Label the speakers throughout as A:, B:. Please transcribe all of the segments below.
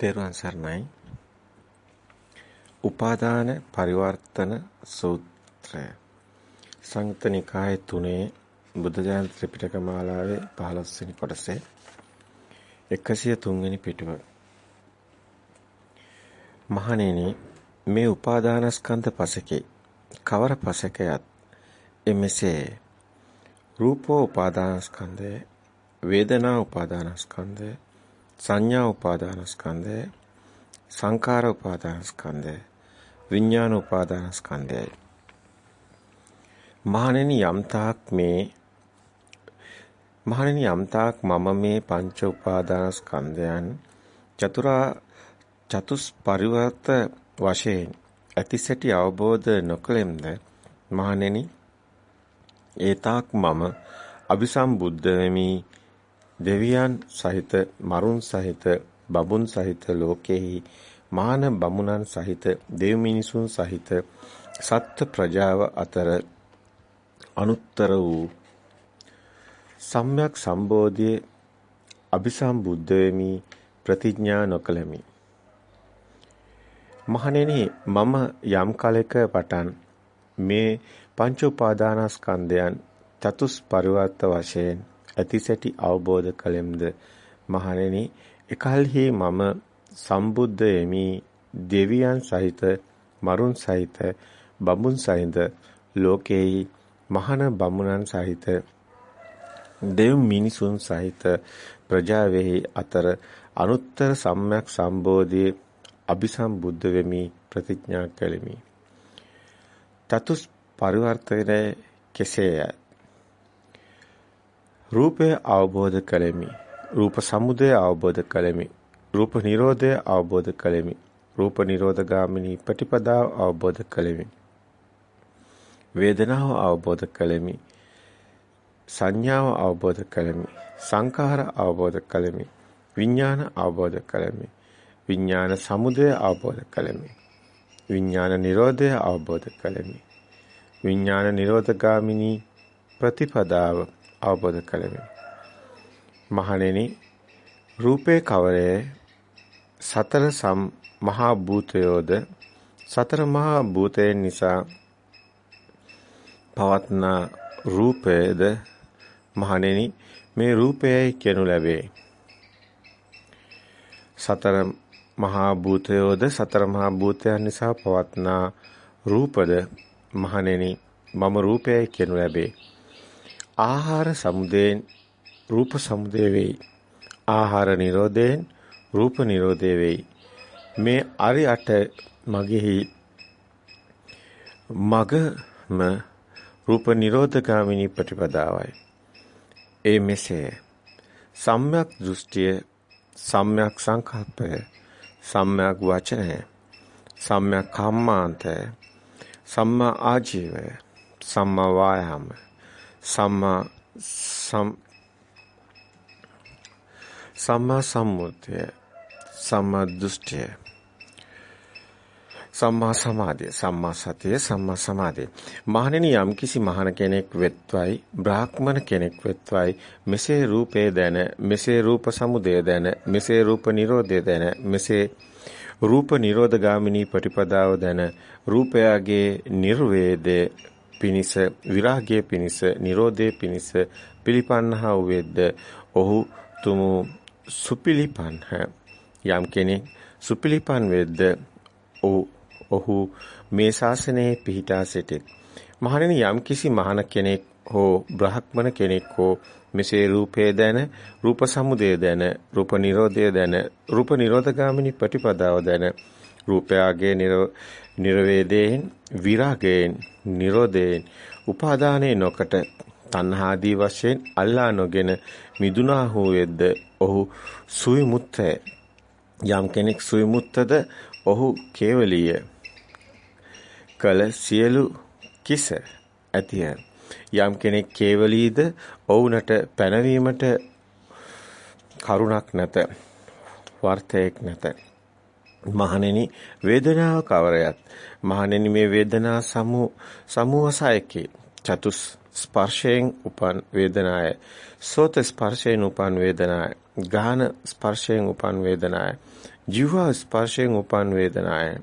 A: තෙරුවන් සරණයි. උපාදාන පරිවර්තන සූත්‍රය. සංයුත්ත නිකායේ 3 බුද්ධ ජයන්ති ත්‍රිපිටක මාලාවේ 15 වෙනි කොටසේ 103 වෙනි පිටුව. මහණෙනි මේ උපාදානස්කන්ධ පසකේ කවර පසකයත් එමෙසේ රූපෝ උපාදානස්කන්ධය වේදනා උපාදානස්කන්ධය සංඥා උපාදානස්කන්ධය සංකාර උපාදානස්කන්ධය විඥාන උපාදානස්කන්ධයයි මහණෙනි යම්තාක් මේ මහණෙනි යම්තාක් මම මේ පංච උපාදානස්කන්ධයන් චතුරා චතුස් පරිවර්ත වශයෙන් ඇතිසැටි අවබෝධ නොකළෙම්ද? මහණෙනි ඒතාක් මම අபிසම්බුද්ධ වෙමි. දෙවියන් සහිත මරුන් සහිත බබුන් සහිත ලෝකෙහි මාන බමුණන් සහිත දෙව් මිනිසුන් සහිත සත්ත්ව ප්‍රජාව අතර අනුත්තර වූ සම්්‍යක් සම්බෝධියේ අபிසම්බුද්ධ වෙමි ප්‍රතිඥා නොකළමි. මහණෙනි මම යම් කලෙක පටන් මේ පංච උපාදානස්කන්ධයන් චතුස් පරිවර්ත වශයෙන් ඇතිසැටි අවබෝධ කළෙම්ද මහණෙනි එකල්හි මම සම්බුද්ධ එමි දෙවියන් සහිත මරුන් සහිත බඹුන් සහිත ලෝකේහි මහාන බමුණන් සහිත දෙව් මිනිසුන් සහිත ප්‍රජාවෙහි අතර අනුත්තර සම්්‍යක් සම්බෝධියේ අபிසම්බුද්ධ වෙමි ප්‍රතිඥා කළෙමි. තතුස් පරිවර්තනයේ කෙසේය? රූපය අවබෝධ කළෙමි. රූප සමුදය අවබෝධ කළෙමි. රූප නිරෝධය අවබෝධ කළෙමි. රූප නිරෝධගාමිනී ප්‍රතිපදාව අවබෝධ කළෙමි. වේදනාව අවබෝධ කළෙමි. සංඥාව අවබෝධ කළෙමි. සංඛාර අවබෝධ කළෙමි. විඥාන අවබෝධ කළෙමි. විඥාන සමුදය අවබෝධ කළෙමි. විඥාන නිරෝධය අවබෝධ කළෙමි. විඥාන නිරෝධගාමිනී ප්‍රතිපදාව අවබෝධ කළෙමි. මහණෙනි රූපේ කවරේ සතර සම් මහා භූතයෝද සතර මහා භූතයන් නිසා පවත්නා රූපයද මහණෙනි මේ රූපයයි කියනු ලැබේ. සතර මහා භූතයෝද සතර මහා භූතයන් නිසා පවත්නා රූපද මහණෙනි මම රූපයයි කියනු ලැබේ. ආහාර සමුදයෙන් රූප සමුදය වෙයි. ආහාර නිරෝධයෙන් රූප නිරෝධය වෙයි. මේ අරි අට මගෙහි මගම රූප නිරෝධගාමිනී ප්‍රතිපදාවයි. ඒ මෙසේ සම්‍යක් දෘෂ්ටිය සම්‍යක් සංකල්පය සම්‍යක් වචනය සම්‍යක් කම්මාන්තය සම්මා ආජීවය සම්මා වායාමය සම්මා සම්මා සම්මුතිය සම්මා දෘෂ්ටිය සම්මා සමාධිය සම්මා සතිය සම්මා සමාධිය. මහණෙනි යම් කිසි මහණ කෙනෙක් වෙත්වයි බ්‍රාහ්මණ කෙනෙක් වෙත්වයි මෙසේ රූපේ දැන මෙසේ රූප සමුදය දැන මෙසේ රූප නිරෝධය දැන මෙසේ රූප නිරෝධගාමිනී ප්‍රතිපදාව දැන රූපයගේ නිර්වේදේ පිනිස විරාගයේ පිනිස නිරෝධයේ පිනිස පිළිපන්නා වූෙද්ද ඔහු තුමු සුපිලිපන්හ යම් කෙනෙක් සුපිලිපන් වෙද්ද ඔහු මේ ශාසනයේ පිහිටා සිටිත්. මහණෙනි යම් කිසි මහණ කෙනෙක් හෝ බ්‍රහ්මණ කෙනෙක් හෝ මෙසේ රූපේ දැන රූප සමුදය දැන රූප නිරෝධය දැන රූප නිරෝධගාමිනී ප්‍රතිපදාව දැන රූපයාගේ නිර්වේදයෙන් විරාගයෙන් නිරෝධයෙන් උපාදානයේ නොකට තණ්හාදී වශයෙන් අල්ලා නොගෙන මිදුනා වූෙද්ද ඔහු සුවිමුත්තය යම් කෙනෙක් සුවිමුත්තද ඔහු කේවලීය. කල සියලු කිස ඇතිය. යම් කෙනෙක් කේවලීද ඔවුන්ට පැනවීමට කරුණක් නැත වර්තයක් නැත. මහණෙනි වේදනාව කවරයත් මහණෙනි මේ වේදනා සමු සමුවසයකේ චතුස් ස්පර්ශයෙන් උපන් වේදනාය සෝත ස්පර්ශයෙන් උපන් වේදනාය ගාන ස්පර්ශයෙන් උපන් වේදනාය. ජීව ස්පර්ශයෙන් උපන් වේදනාය.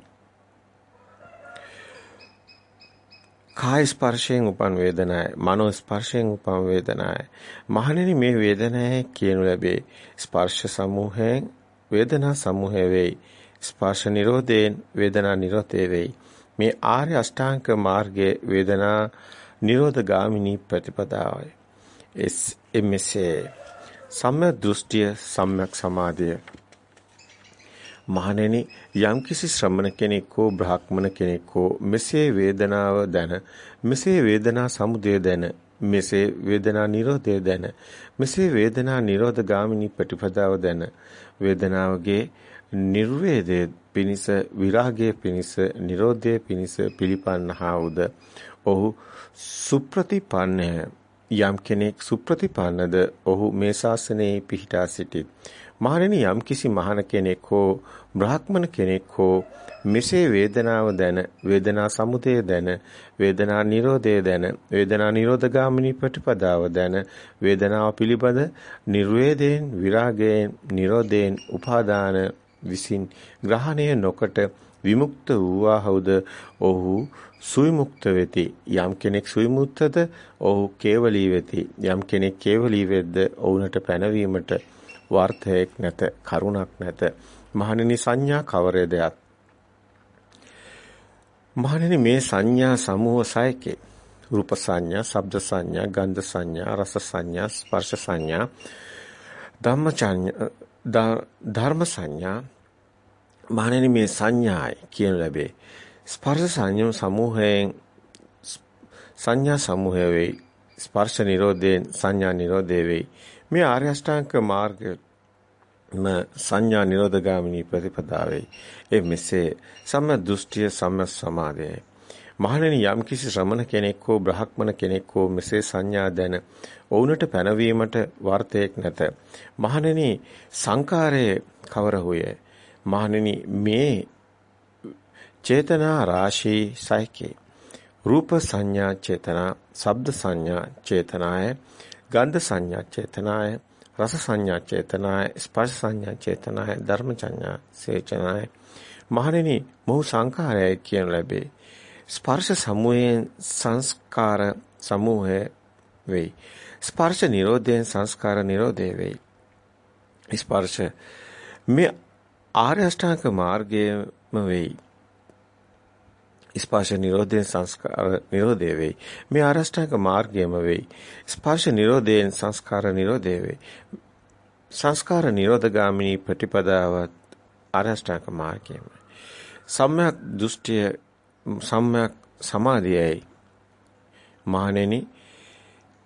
A: කාය ස්පර්ශයෙන් උපන් වේදනාය මනෝ ස්පර්ශයෙන් උපන් වේදනාය මහණෙනි මේ වේදනාවේ කියනු ලැබේ ස්පර්ශ සමූහයෙන් වේදනා සමූහය වෙයි ස්පර්ශ නිරෝධයෙන් වේදනා නිරෝධය වෙයි. මේ ආර්ය අෂ්ටාංග මාර්ගයේ වේදනා නිරෝධ ගාමිනී ප්‍රතිපදාවයි. එස් එමෙසේ සම්‍යක් දෘෂ්ටිය සම්‍යක් සමාධිය. මහණෙනි යම්කිසි ශ්‍රමණ කෙනෙක් හෝ බ්‍රාහ්මණ කෙනෙක් හෝ මෙසේ වේදනාව දැන මෙසේ වේදනා සමුදය දැන මෙසේ වේදනා නිරෝධය දැන මෙසේ වේදනා නිරෝධ ගාමිනී ප්‍රතිපදාව දැන වේදනාවගේ නිර්වේදයේ පිනිස විරාගයේ පිනිස නිරෝධයේ පිනිස පිළිපන්නහා උද ඔහු සුප්‍රතිපන්නය. යම් කෙනෙක් සුප්‍රතිපන්නද ඔහු මේ ශාසනයේ පිහිටා සිටිත්. මහණෙනි යම් කිසි මහණ කෙනෙක් හෝ බ්‍රාහ්මණ කෙනෙක් හෝ මෙසේ වේදනාව දැන වේදනා සමුදය දැන වේදනා නිරෝධය දැන වේදනා නිරෝධගාමිනී ප්‍රතිපදාව දැන වේදනාව පිළිබඳ නිර්වේදයෙන් විරාගයෙන් නිරෝධයෙන් උපාදාන විසින් ග්‍රහණය නොකොට විමුක්ත වූවාහුද ඔහු සුවිමුක්ත වෙති. යම් කෙනෙක් සුවිමුක්තද ඔහු කේවලී වෙති. යම් කෙනෙක් කේවලී වෙද්ද ඔවුන්ට පැනවීමට වර්ථයක් නැත කරුණක් නැත. මහණෙනි සංඥා කවරේදයක් මහණෙනි මේ සංඥා සමූහ සයකේ රූප සංඥා, ශබ්ද සංඥා, ගන්ධ සංඥා, රස සංඥා, ස්පර්ශ සංඥා, ධම්මචඤ්ඤ ධර්ම සංඥා මහණෙනි මේ සංඥායි කියන ලැබේ. ස්පර්ශ සංයම සමූහයෙන් සංඥා සමූහය වෙයි. ස්පර්ශ නිරෝධයෙන් සංඥා නිරෝධය වෙයි. මේ ආර්ය අෂ්ටාංග මාර්ගම සංඥා නිරෝධගාමිනී ප්‍රතිපදාවේ ඒ මෙසේ සම්ම දෘෂ්ටිය සම්ම සමාධියයි මහණෙනි යම් කිසි ශ්‍රමණ කෙනෙක් හෝ බ්‍රහ්මණ කෙනෙක් හෝ මෙසේ සංඥා දැන ඔවුන්ට පැනවීමට වර්තයක් නැත. මහණෙනි සංකාරයේ කවර හොයේ? මහණෙනි මේ චේතනා රාශී සයිකේ රූප සංඥා චේතනා ශබ්ද සංඥා චේතනාය ගන්ධ සංඥා චේතනාය රස සංඥා චේතනාය ස්පර්ශ සංඥා චේතනාය ධර්ම සංඥා සේචනාය මහණෙනි මොහු සංඛාරයයි කියන ලැබේ. ස්පර්ශ සමූහයෙන් සංස්කාර සමූහය වෙයි. ස්පර්ශ නිරෝධයෙන් සංස්කාර නිරෝධය වෙයි. ස්පර්ශ මේ ආර්ය අෂ්ටාංග මාර්ගයම වෙයි. ස්පර්ශ නිරෝධයෙන් සංස්කාර නිරෝධය වෙයි. මේ ආරෂ්ඨාංග මාර්ගයම වෙයි. ස්පර්ශ නිරෝධයෙන් සංස්කාර නිරෝධය වෙයි. සංස්කාර නිරෝධගාමිනී ප්‍රතිපදාවත් ආරෂ්ඨාංග මාර්ගයම. සම්‍යක් දෘෂ්ටිය සම්‍යක් සමාධියයි. මහණෙනි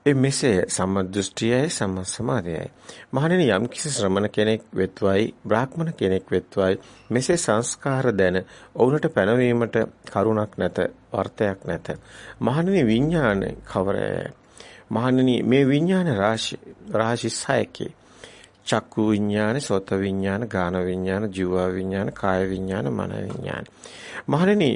A: ඒ මෙසේ සම්මදෘෂ්ටියයි සම්මසමාධයයි. මහණෙනි යම් කිසි ශ්‍රමණ කෙනෙක් වෙත්වයි බ්‍රාහ්මණ කෙනෙක් වෙත්වයි මෙසේ සංස්කාර දැන ඔවුන්ට පැනවීමට කරුණක් නැත වර්තයක් නැත. මහණෙනි විඥාන කවරය? මහණෙනි මේ විඥාන රාශි රාශි සයකේ චක්කු විඥාන, සෝත විඥාන, ගාන විඥාන, ජීව විඥාන, කාය විඥාන, මන විඥාන. මහණෙනි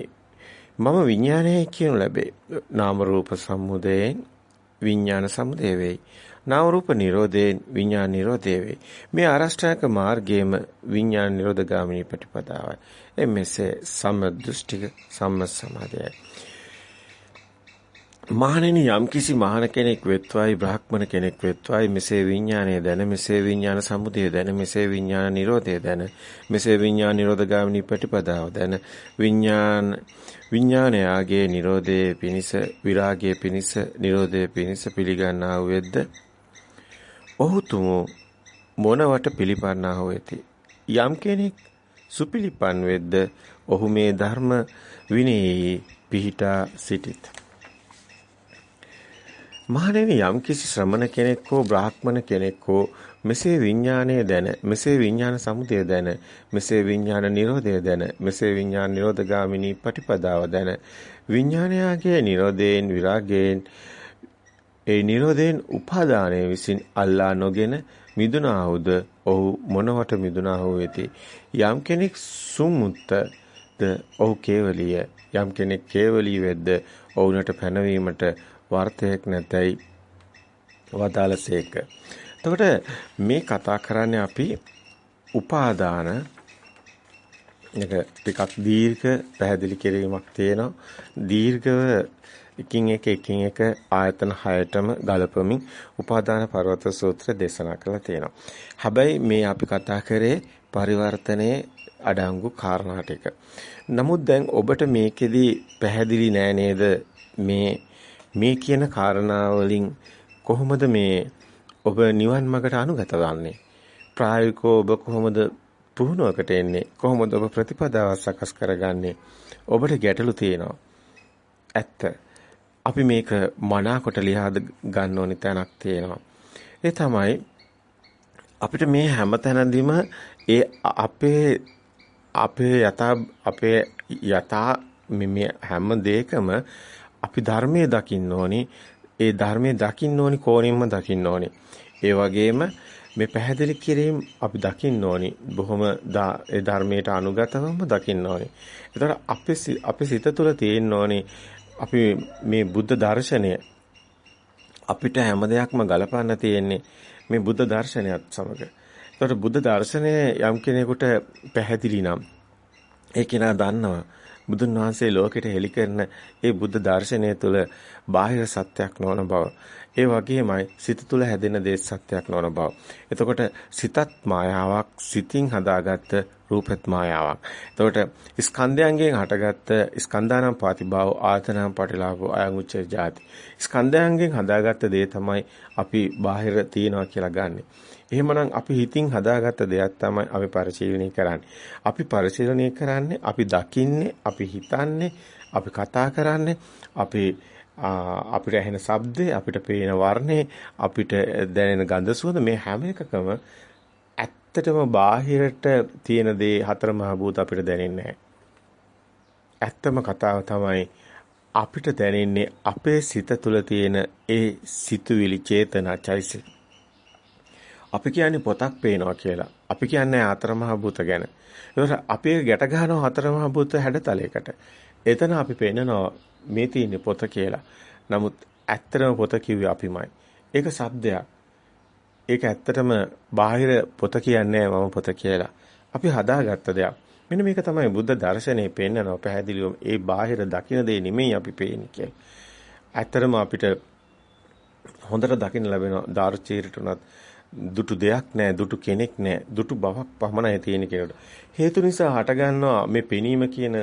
A: මම විඥානයයි කියනු ලැබේ. නාම රූප සම්මුදයෙන් විඥාන සමුදය වෙයි. නාම රූප නිරෝධයෙන් විඥාන නිරෝධය වෙයි. මේ ආරෂ්ඨායක මාර්ගයේම විඥාන නිරෝධගාමිනී ප්‍රතිපදාවයි. එමෙසේ සම්දෘෂ්ටික සම්ම සමාධියයි. මහණෙනි යම්කිසි මහණ කෙනෙක් වෙත්වයි බ්‍රාහ්මණ කෙනෙක් වෙත්වයි මෙසේ විඥානය දැන මෙසේ විඥාන සමුදය දැන මෙසේ විඥාන නිරෝධය දැන මෙසේ විඥාන නිරෝධගාමිනී ප්‍රතිපදාව දැන විඥාන විඥානයාගේ නිරෝධයේ පිනිස විරාගයේ පිනිස නිරෝධයේ පිනිස පිළිගන්නා වූ වෙද්ද ඔහු තුමෝ මොනවට පිළිපන්නා හෝ ඇති? යම් කෙනෙක් සුපිලිපන් වෙද්ද ඔහු මේ ධර්ම විනයෙහි පිහිටා සිටිත. මහණෙනි යම්කිසි ශ්‍රමණ කෙනෙක් හෝ බ්‍රාහ්මණ කෙනෙක් හෝ මෙසේ විඥාණය දැන මෙසේ විඥාන සමුදය දැන මෙසේ විඥාන නිරෝධය දැන මෙසේ විඥාන නිරෝධගාමිනී පටිපදාව දැන. විඥානයාගේ නිරෝධයෙන් විරාගයෙන් ඒ නිරෝධයෙන් උපාදානය විසින් අල්ලා නොගෙන මිදුනාහුද ඔහු මොනවට මිදුනාහු වෙති? යම් කෙනෙක් සුමුත්තද ඔහු කේවලිය. යම් කෙනෙක් කේවලී වෙද්ද ඔවුන්ට පැනවීමට වර්ථයක් නැතයි වදාළසේක එතකොට මේ කතා කරන්නේ අපි උපාදාන එක ටිකක් දීර්ඝ පැහැදිලි කිරීමක් තියෙනවා. දීර්ඝව එකින් එක එකින් එක ආයතන 6ටම ගලපමින් උපාදාන පර්වත සූත්‍ර දේශනා කරලා තියෙනවා. හැබැයි මේ අපි කතා කරේ පරිවර්තනයේ අඩංගු කාරණා ටික. නමුත් දැන් ඔබට මේකෙදි පැහැදිලි නෑ නේද මේ මේ කියන කාරණා වලින් කොහොමද මේ ඔබ නිවන් මාර්ගට අනුගත වන්නේ? ප්‍රායෝගිකව ඔබ කොහොමද පුහුණුවකට එන්නේ? කොහොමද ඔබ ප්‍රතිපදාව සකස් කරගන්නේ? ඔබට ගැටලු තියෙනවා. ඇත්ත. අපි මේක මනාකොට ලියා ගන්න ඕනි තැනක් තියෙනවා. ඒ තමයි අපිට මේ හැම තැනදීම ඒ අපේ අපේ යථා අපේ යථා මේ හැම දෙයකම අපි ධර්මයේ දකින්න ඕනි. ඒ ධර්මයේ දකින්න ඕනි කෝණින්ම දකින්න ඕනි. ඒ වගේම මේ පැහැදිලි කිරීම අපි දකින්න ඕනි. බොහොම ඒ ධර්මයට අනුගතවම දකින්න ඕනි. ඒතර අපේ අපේ සිත තුළ තියෙන්න ඕනි අපි මේ බුද්ධ දර්ශනය අපිට හැම දෙයක්ම ගලපන්න තියෙන්නේ මේ බුද්ධ දර්ශනයත් සමග. ඒතකොට බුද්ධ දර්ශනය යම් කෙනෙකුට පැහැදිලි නම් ඒ කෙනා දන්නවා බුදුන් වහන්සේ ලෝකෙට හෙළි කරන ඒ බුද්ධ දර්ශනය තුළ බාහිර සත්‍යක් නොවන බව. ඒ වගේමයි සිත තුළ හැදෙන දේ සත්‍යක් නොවන බව. එතකොට සිතත් මායාවක්, සිතින් හදාගත්ත රූපත් මායාවක්. එතකොට ස්කන්ධයන්ගෙන් හටගත්ත ස්කන්ධානම් පාතිභාව ආතනම් පටිලාභෝ අයං උච්චේ ජාති. ස්කන්ධයන්ගෙන් හදාගත්ත දේ තමයි අපි බාහිර තියනවා කියලා ගන්නෙ. එහෙමනම් අපි හිතින් හදාගත්ත දෙයක් තමයි අපි පරිශීලනය කරන්නේ. අපි පරිශීලනය කරන්නේ අපි දකින්නේ, අපි හිතන්නේ, අපි කතා කරන්නේ, අපි අපිට ඇහෙන ශබ්දේ, අපිට පේන වර්ණේ, අපිට දැනෙන ගඳ සුවඳ මේ හැම එකකම ඇත්තටම බාහිරට තියෙන දේ හතර මහ භූත අපිට දැනෙන්නේ ඇත්තම කතාව තමයි අපිට දැනෙන්නේ අපේ සිත තුළ තියෙන ඒ සිතුවිලි චේතනා චෛසික අපි කියන්නේ පොතක් පේනවා කියලා. අපි කියන්නේ අතරමහා භූත ගැන. ඒකට අපි ගැට ගන්නවා අතරමහා භූත හැඩතලයකට. එතන අපි පේනනවා මේ තියෙන්නේ පොත කියලා. නමුත් ඇත්තටම පොත කිව්වේ අපිමයි. ඒක shabdයක්. ඒක ඇත්තටම බාහිර පොත කියන්නේ මම පොත කියලා. අපි හදාගත්ත දෙයක්. මෙන්න මේක තමයි බුද්ධ දර්ශනේ පෙන්නනවා පැහැදිලිවම ඒ බාහිර දකින්න දේ නෙමෙයි අපි පේන්නේ කියලා. ඇත්තටම අපිට හොඳට දකින්න ලැබෙනවා දාර්චීරට උනත් දුටු දෙයක් නැහැ, දුටු කෙනෙක් නැහැ, දුටු බවක් පමණයි තියෙන කෙනෙකුට. හේතු නිසා හටගන්නවා මේ පෙනීම කියන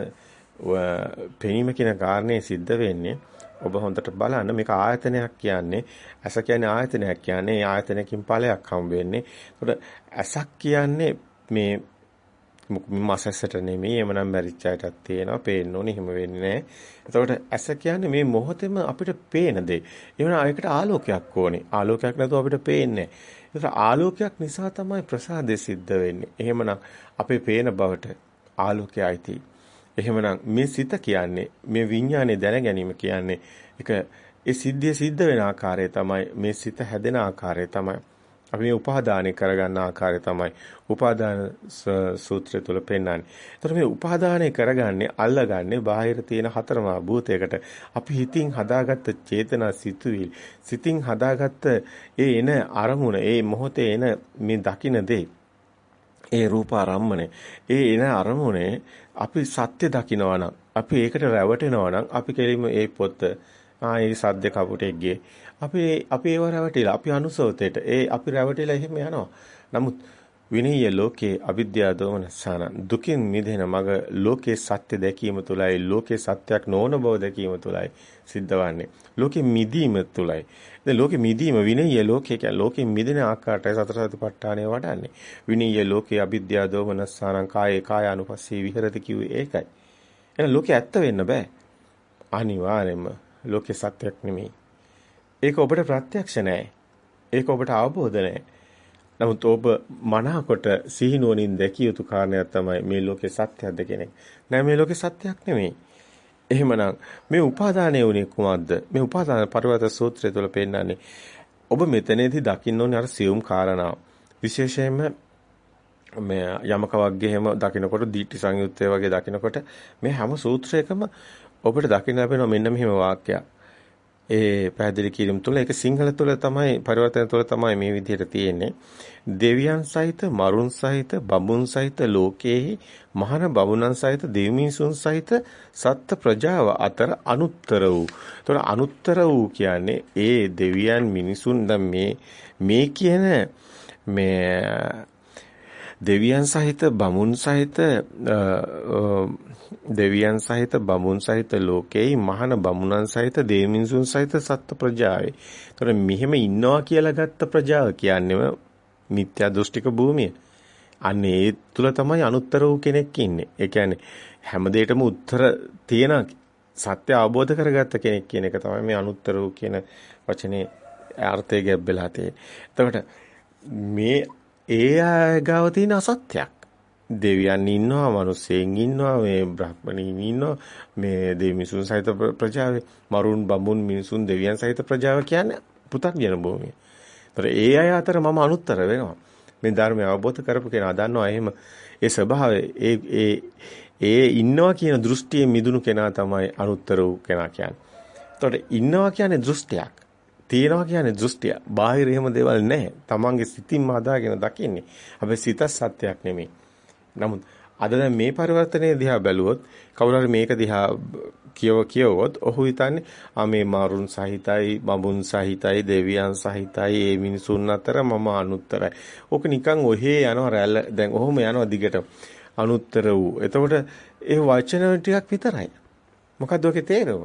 A: පෙනීම කියන කාරණේ සිද්ධ වෙන්නේ ඔබ හොඳට බලන්න මේක ආයතනයක් කියන්නේ ඇස කියන්නේ ආයතනයක් කියන්නේ ඒ ආයතනයකින් ඵලයක් හම් වෙන්නේ. ඒකට ඇසක් කියන්නේ මේ මසස්සට නෙමෙයි එමනම් මැරිච්ච අයටත් තියෙනවා පේන්න ඕනේ එහෙම වෙන්නේ නැහැ. එතකොට ඇස කියන්නේ මේ මොහොතේම අපිට පේන දේ. එවන ඒකට ආලෝකයක් ඕනේ. ආලෝකයක් නැතුව අපිට පේන්නේ නැහැ. ඒතර ආලෝකයක් නිසා තමයි ප්‍රසාදේ සිද්ධ වෙන්නේ. එහෙමනම් අපේ පේන බවට ආලෝකය ඇති. එහෙමනම් මේ සිත කියන්නේ මේ විඥානේ දැන ගැනීම කියන්නේ ඒක ඒ සිද්ධිය සිද්ධ වෙන ආකාරය තමයි මේ සිත හැදෙන ආකාරය තමයි අපි මේ උපාදානය කරගන්න ආකාරය තමයි උපාදාන සූත්‍රය තුල පෙන්වන්නේ. ඒතර මේ උපාදානය කරගන්නේ අල්ලගන්නේ බාහිර තියෙන හතරමා භූතයකට. අපි හිතින් හදාගත්ත චේතනා සිතුවිලි, සිතින් හදාගත්ත ඒ එන අරමුණ, ඒ මොහොතේ එන මේ දකින්න දේ ඒ රූපාරම්මනේ ඒ එන අරමුණේ අපි සත්‍ය දකිනවා නම් අපි ඒකට රැවටෙනවා නම් අපි කෙලින්ම ඒ පොත ආ ඒ සද්ද කපුටෙක් ගියේ අපි අපි ඒව රැවටිලා අපි අනුසවතේට ඒ අපි රැවටිලා එහෙම යනවා. නමුත් විනීය ලෝකේ අවිද්‍යාව දෝමනසන දුකින් මිදෙන මග ලෝකේ සත්‍ය දැකීම තුලයි ලෝකේ සත්‍යක් නොවන බව දැකීම තුලයි සිද්ධවන්නේ. ලෝකේ මිදීම තුලයි. දැන් ලෝකේ මිදීම විනීය ලෝකේ කියන්නේ ලෝකේ මිදෙන ආකාරයටයි සතර සතිපට්ඨානය වඩන්නේ. විනීය ලෝකේ අවිද්‍යාව දෝමනසන කායේ කාය අනුපස්සී විහෙරති කිව්වේ ඒකයි. එහෙනම් ලෝකේ ඇත්ත වෙන්න බෑ. අනිවාර්යයෙන්ම ලෝකේ සත්‍යක් නෙමෙයි. ඒක ඔබට ප්‍රත්‍යක්ෂ නෑ. ඒක ඔබට අවබෝධ නෑ. නමුත් ඔබ මනාකොට සිහිනුවණින් දැකිය යුතු කාරණයක් තමයි මේ ලෝකේ සත්‍යයක්ද කියන එක. නෑ මේ ලෝකේ සත්‍යයක් නෙමෙයි. එහෙමනම් මේ උපාදානය වුණේ කුමක්ද? මේ උපාදාන පරිවර්ත සූත්‍රය තුළ පෙන්නන්නේ ඔබ මෙතනදී දකින්න ඕනේ අර සියුම් කාරණාව. විශේෂයෙන්ම මේ යමක වර්ගයේ හැම දකිනකොට දීටි සංයුත්තේ වගේ දකිනකොට මේ හැම සූත්‍රයකම ඔබට දකින්න ලැබෙනවා මෙන්න මෙහෙම වාක්‍යයක්. ඒ පැහැදිලි කිරීම තුළ ඒක සිංහල තුළ තමයි පරිවර්තන තුළ තමයි මේ විදිහට තියෙන්නේ. දෙවියන් සහිත මරුන් සහිත බඹුන් සහිත ලෝකයේහි මහාන බමුණන් සහිත දෙවිමිනිසුන් සහිත සත්ත්ව ප්‍රජාව අතර අනුත්තර වූ. ඒතකොට අනුත්තර වූ කියන්නේ ඒ දෙවියන් මිනිසුන් දැන් මේ මේ කියන මේ දෙවියන් සහිත බමුන් සහිත දෙවියන් සහිත බමුන් සහිත ලෝකෙයි මහාන බමුණන් සහිත දෙවිමිනිසුන් සහිත සත්ත්ව ප්‍රජාවේ. ඒතකොට මෙහෙම ඉන්නවා කියලා ගත්ත ප්‍රජාව කියන්නේම මිත්‍යා දෘෂ්ටික භූමිය. අන්න ඒ තුල තමයි අනුත්තර වූ කෙනෙක් ඉන්නේ. ඒ කියන්නේ හැම දෙයකම උත්තර තියෙන සත්‍ය අවබෝධ කරගත්ත කෙනෙක් කියන එක තමයි මේ අනුත්තර වූ කියන වචනේ අර්ථය ගැබ්බෙලා තියෙන්නේ. එතකොට මේ ඒ ගාව තියෙන අසත්‍යයක්. දෙවියන් ඉන්නවා, මිනිස්සෙන් ඉන්නවා, මේ බ්‍රහ්මණීන් ඉන්නවා, මේ දෙවිමිසුන් සහිත ප්‍රජාවේ මරුන් බඹුන් මිනිසුන් දෙවියන් සහිත ප්‍රජාව කියන්නේ පෘථග්ජන භූමිය. ඒතර ඒ අය අතර මම අනුත්තර වෙනවා. මේ ධර්මය අවබෝධ කරපු කෙනා දන්නවා එහෙම ඒ ස්වභාවය ඒ ඒ ඒ ඉන්නවා කියන දෘෂ්ටියෙන් මිදුණු කෙනා තමයි අනුත්තර වූ කෙනා කියන්නේ. එතකොට ඉන්නවා කියන්නේ දෘෂ්ටියක්. තියෙනවා කියන්නේ දෘෂ්ටිය. බාහිර එහෙම දේවල් නැහැ. තමන්ගේ සිතින්ම හදාගෙන දකින්නේ. හැබැයි සිත සත්‍යයක් නෙමෙයි. නමුත් අද දැන් මේ පරිවර්තනයේ දිහා බැලුවොත් කවුරු හරි මේක දිහා කියව කියවොත් ඔහු හිතන්නේ ආ මේ මාරුන් සහිතයි බඹුන් සහිතයි දෙවියන් සහිතයි මේ මිනිසුන් අතර මම අනුත්තරයි. ඕක නිකන් ඔහේ යනවා රැල්ල දැන් ඔහොම යනවා දිගට අනුත්තර වූ. එතකොට ඒ වචන ටිකක් විතරයි. මොකද්ද ඔකේ තේරුම?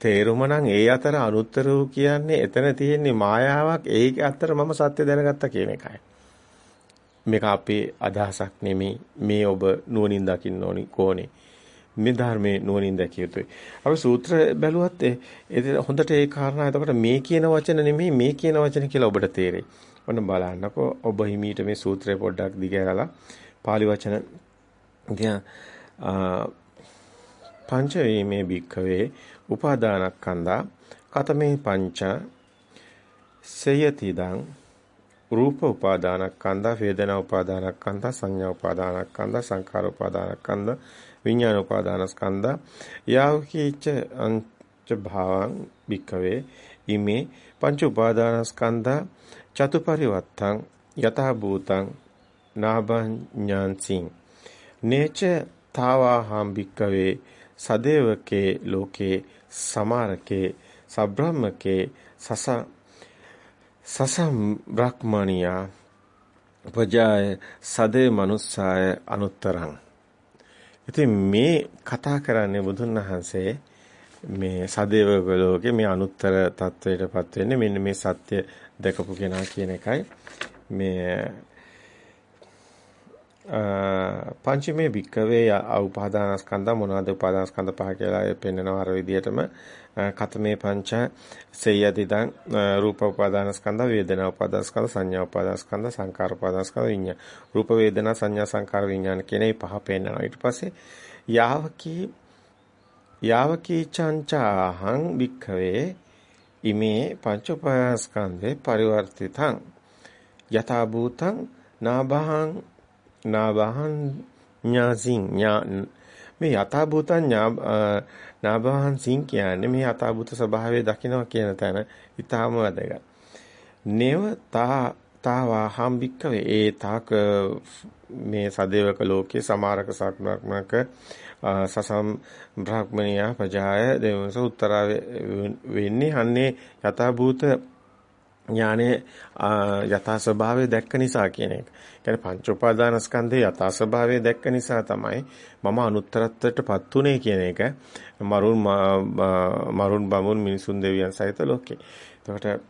A: තේරුම නම් ඒ අතර අනුත්තර වූ කියන්නේ එතන තියෙන්නේ මායාවක් ඒක අතර මම සත්‍ය දැනගත්තා කියන එකයි. මේක අපේ අදහසක් නෙමෙයි මේ ඔබ නුවණින් දකින්න ඕනි කෝණේ. මේ ධර්මයේ නුවණින් දැකිය යුතුයි. අපි සූත්‍ර බැලුවත් ඒ හොඳට ඒ කාරණා එතකොට මේ කියන වචන නෙමෙයි මේ කියන වචන කියලා ඔබට තේරෙයි. ඔන්න බලන්නකෝ ඔබ හිමීට මේ සූත්‍රය පොඩ්ඩක් දිගහැරලා pāli වචන දිහා පංච වීමේ භික්ඛවේ උපාදානස්කන්ධා කතමේ පංච සයතිදං රූප උපාදානස්කන්ධා වේදනා උපාදානස්කන්ධා සංඥා උපාදානස්කන්ධා සංඛාර උපාදානස්කන්ධා විඥාන උපාදානස්කන්ධා යාවකීච අංච භාවං භික්කවේ ඉමේ පංච උපාදානස්කන්ධා චතුපරිවත්තං යතහ භූතං නාභඤ්ඤාන්සින් නේච තාවාහම් භික්කවේ සදේවකේ ලෝකේ සමාරකේ සබ්‍රහ්මකේ සස සසම් බ්‍රහ්මණියා උපජාය සදේ මනුස්සාය අනුත්තරං. ඉතින් මේ කතා කරන්නේ බුදුන් වහන්සේ මේ සදේවක ලෝකේ මේ අනුත්තර තත්වයටපත් වෙන්නේ මෙන්න මේ සත්‍ය දැකපු කෙනා කියන එකයි. මේ පංචමේ භික්කවේ උපාදානස්කන්ධ මොනවාද උපාදානස්කන්ධ පහ කියලා පෙන්වනවා අර විදිහටම. කතමේ පංච සේයදිදං රූප උපාදානස්කන්ධ වේදනා උපාදානස්කන්ධ සංඥා උපාදානස්කන්ධ සංකාර උපාදානස්කන්ධ විඤ්ඤාණ. රූප වේදනා සංඥා සංකාර විඤ්ඤාණ කියන මේ පහ පෙන්වනවා ඊට පස්සේ යාවකී යාවකී චංචාහං භික්ඛවේ ඉමේ පංච උපාදානස්කන්ධේ පරිවර්තිතං. යථා භූතං නාභහං නාභහං ඥාසින් ඥා මේ යථාභූතං නාභහං සින් කියන්නේ මේ යථාභූත ස්වභාවය දකිනවා කියන තැන ඊටාම වැදගත්. නේව තා තාවා හම්බික්කවේ ඒ තාක මේ සදේවක ලෝකේ සමාරක සක්මක සසම් බ්‍රහ්මණියා පජාය දෙවස උත්තරා වෙන්නේ අන්නේ යථාභූත ඥානයේ යථා ස්වභාවය දැක්ක නිසා කියන එක. කියන්නේ පංච උපාදානස්කන්ධයේ යථා ස්වභාවය දැක්ක නිසා තමයි මම අනුත්තරත්වයටපත් උනේ කියන එක. මරුන් මරුන් බමුන් මිනිසුන් දෙවියන් සහිත ලෝකේ. එතකොට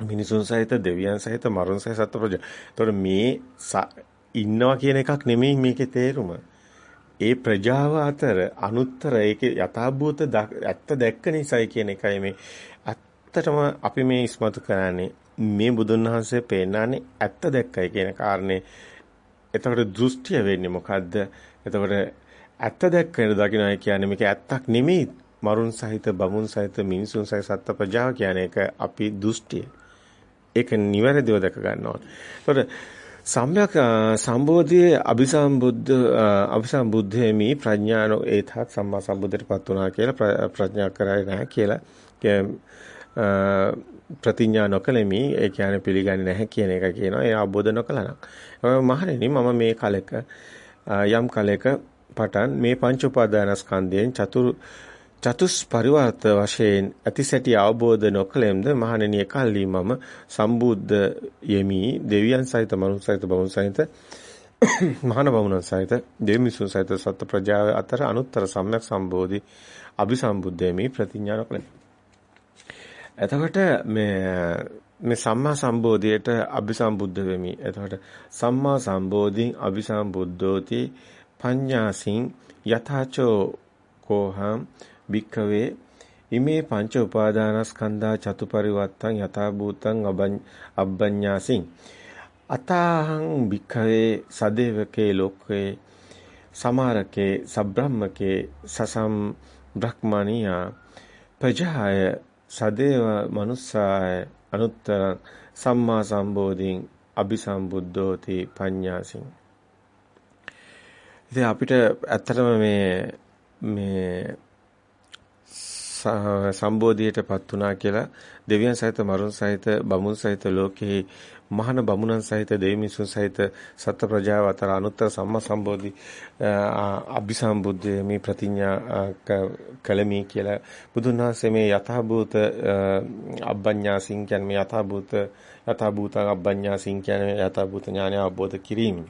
A: මිනිසුන් සහිත දෙවියන් සහිත මරුන් සහිත සත්ව ප්‍රජා. එතකොට මේ ඉන්නවා කියන එකක් නෙමෙයි මේකේ තේරුම. ඒ ප්‍රජාව අතර අනුත්තර ඒකේ යථාභූත ඇත්ත දැක්ක නිසායි කියන එකයි මේ ඇත්තටම අපි මේ ඉස්මතු කරන්නේ මේ බුදුන් වහන්සේ පෙන්නන්නේ ඇත්ත දැක්කයි කියන කාරණේ. එතකොට දෘෂ්ටිය වෙන්නේ මොකද්ද? එතකොට ඇත්ත දැක්කන දකින්නයි කියන්නේ මේක ඇත්තක් නෙමෙයි. මරුන් සහිත බමුන් සහිත මිනිසුන් සහිත සත්ත්ව ප්‍රජාව කියන එක අපි දෘෂ්ටිය. ඒක නිවැරදිව දැක ගන්න ඕන. එතකොට සම්්‍යක් සම්බෝධියේ අபிසම්බුද්ධ අபிසම්බුද්ධේමි ප්‍රඥානෝ ඒතත් සම්මා සම්බුද්ධටපත් වුණා කියලා ප්‍රඥා කරයි නැහැ කියලා ප්‍රතිඥා නොකළෙමි. ඒ කියන්නේ පිළිගන්නේ නැහැ කියන එක කියනවා. ඒ අවබෝධ නොකළා නම්. මහණෙනි මම මේ කලක යම් කලක පටන් මේ පංච උපාදානස්කන්ධයෙන් චතුරු චතුස් පරිවර්ත වශයෙන් ඇතිසැටි අවබෝධ නොකලෙම්ද මහණෙනි එකල්ලි මම සම්බුද්ධ යෙමි. දෙවියන් සහිත මනුස්ස සහිත බමුණු සහිත මහාන බමුණන් සහිත දෙවිමිසුන් සහිත සත්ත්ව ප්‍රජාව අතර අනුත්තර සම්‍යක් සම්බෝධි අபிසම්බුද්ධ යෙමි ප්‍රතිඥා නොකලෙමි එතකොට මේ මේ සම්මා සම්බෝධියට අபிසම්බුද්ධ වෙමි. එතකොට සම්මා සම්බෝධින් අபிසම්බුද්ධෝති පඤ්ඤාසින් යථාචෝ කෝහම් භික්ඛවේ ඉමේ පංච උපාදානස්කන්ධා චතුපරිවත්තං යථා භූතං අබ්බඤ්ඤාසින් අතාහං භික්ඛවේ සදේවකේ ලෝකේ සමාරකේ සබ්‍රහ්මකේ සසම් බ්‍රහ්මණියා ප්‍රජාය සදේව මනුස්සාය අනුත්තර සම්මා සම්බෝධින් අபிසම්බුද්ධෝති පඤ්ඤාසින්. ඉතින් අපිට ඇත්තටම මේ මේ සම්බෝධියටපත් වුණා කියලා දෙවියන් සහිත මරුන් සහිත බමුණු සහිත ලෝකේ මහාන බමුණන් සහිත දෙවිමිසුන් සහිත සත්ත්ව ප්‍රජාව අතර අනුත්තර සම්මා සම්බෝධි අභිසම්බුද්ධ මේ ප්‍රතිඥා කළමි කියලා බුදුන් වහන්සේ මේ යථාභූත අබ්බඤ්ඤාසින් කියන්නේ මේ යථාභූත යථාභූත අබ්බඤ්ඤාසින් කියන්නේ යථාභූත ඥානය අවබෝධ කිරීම.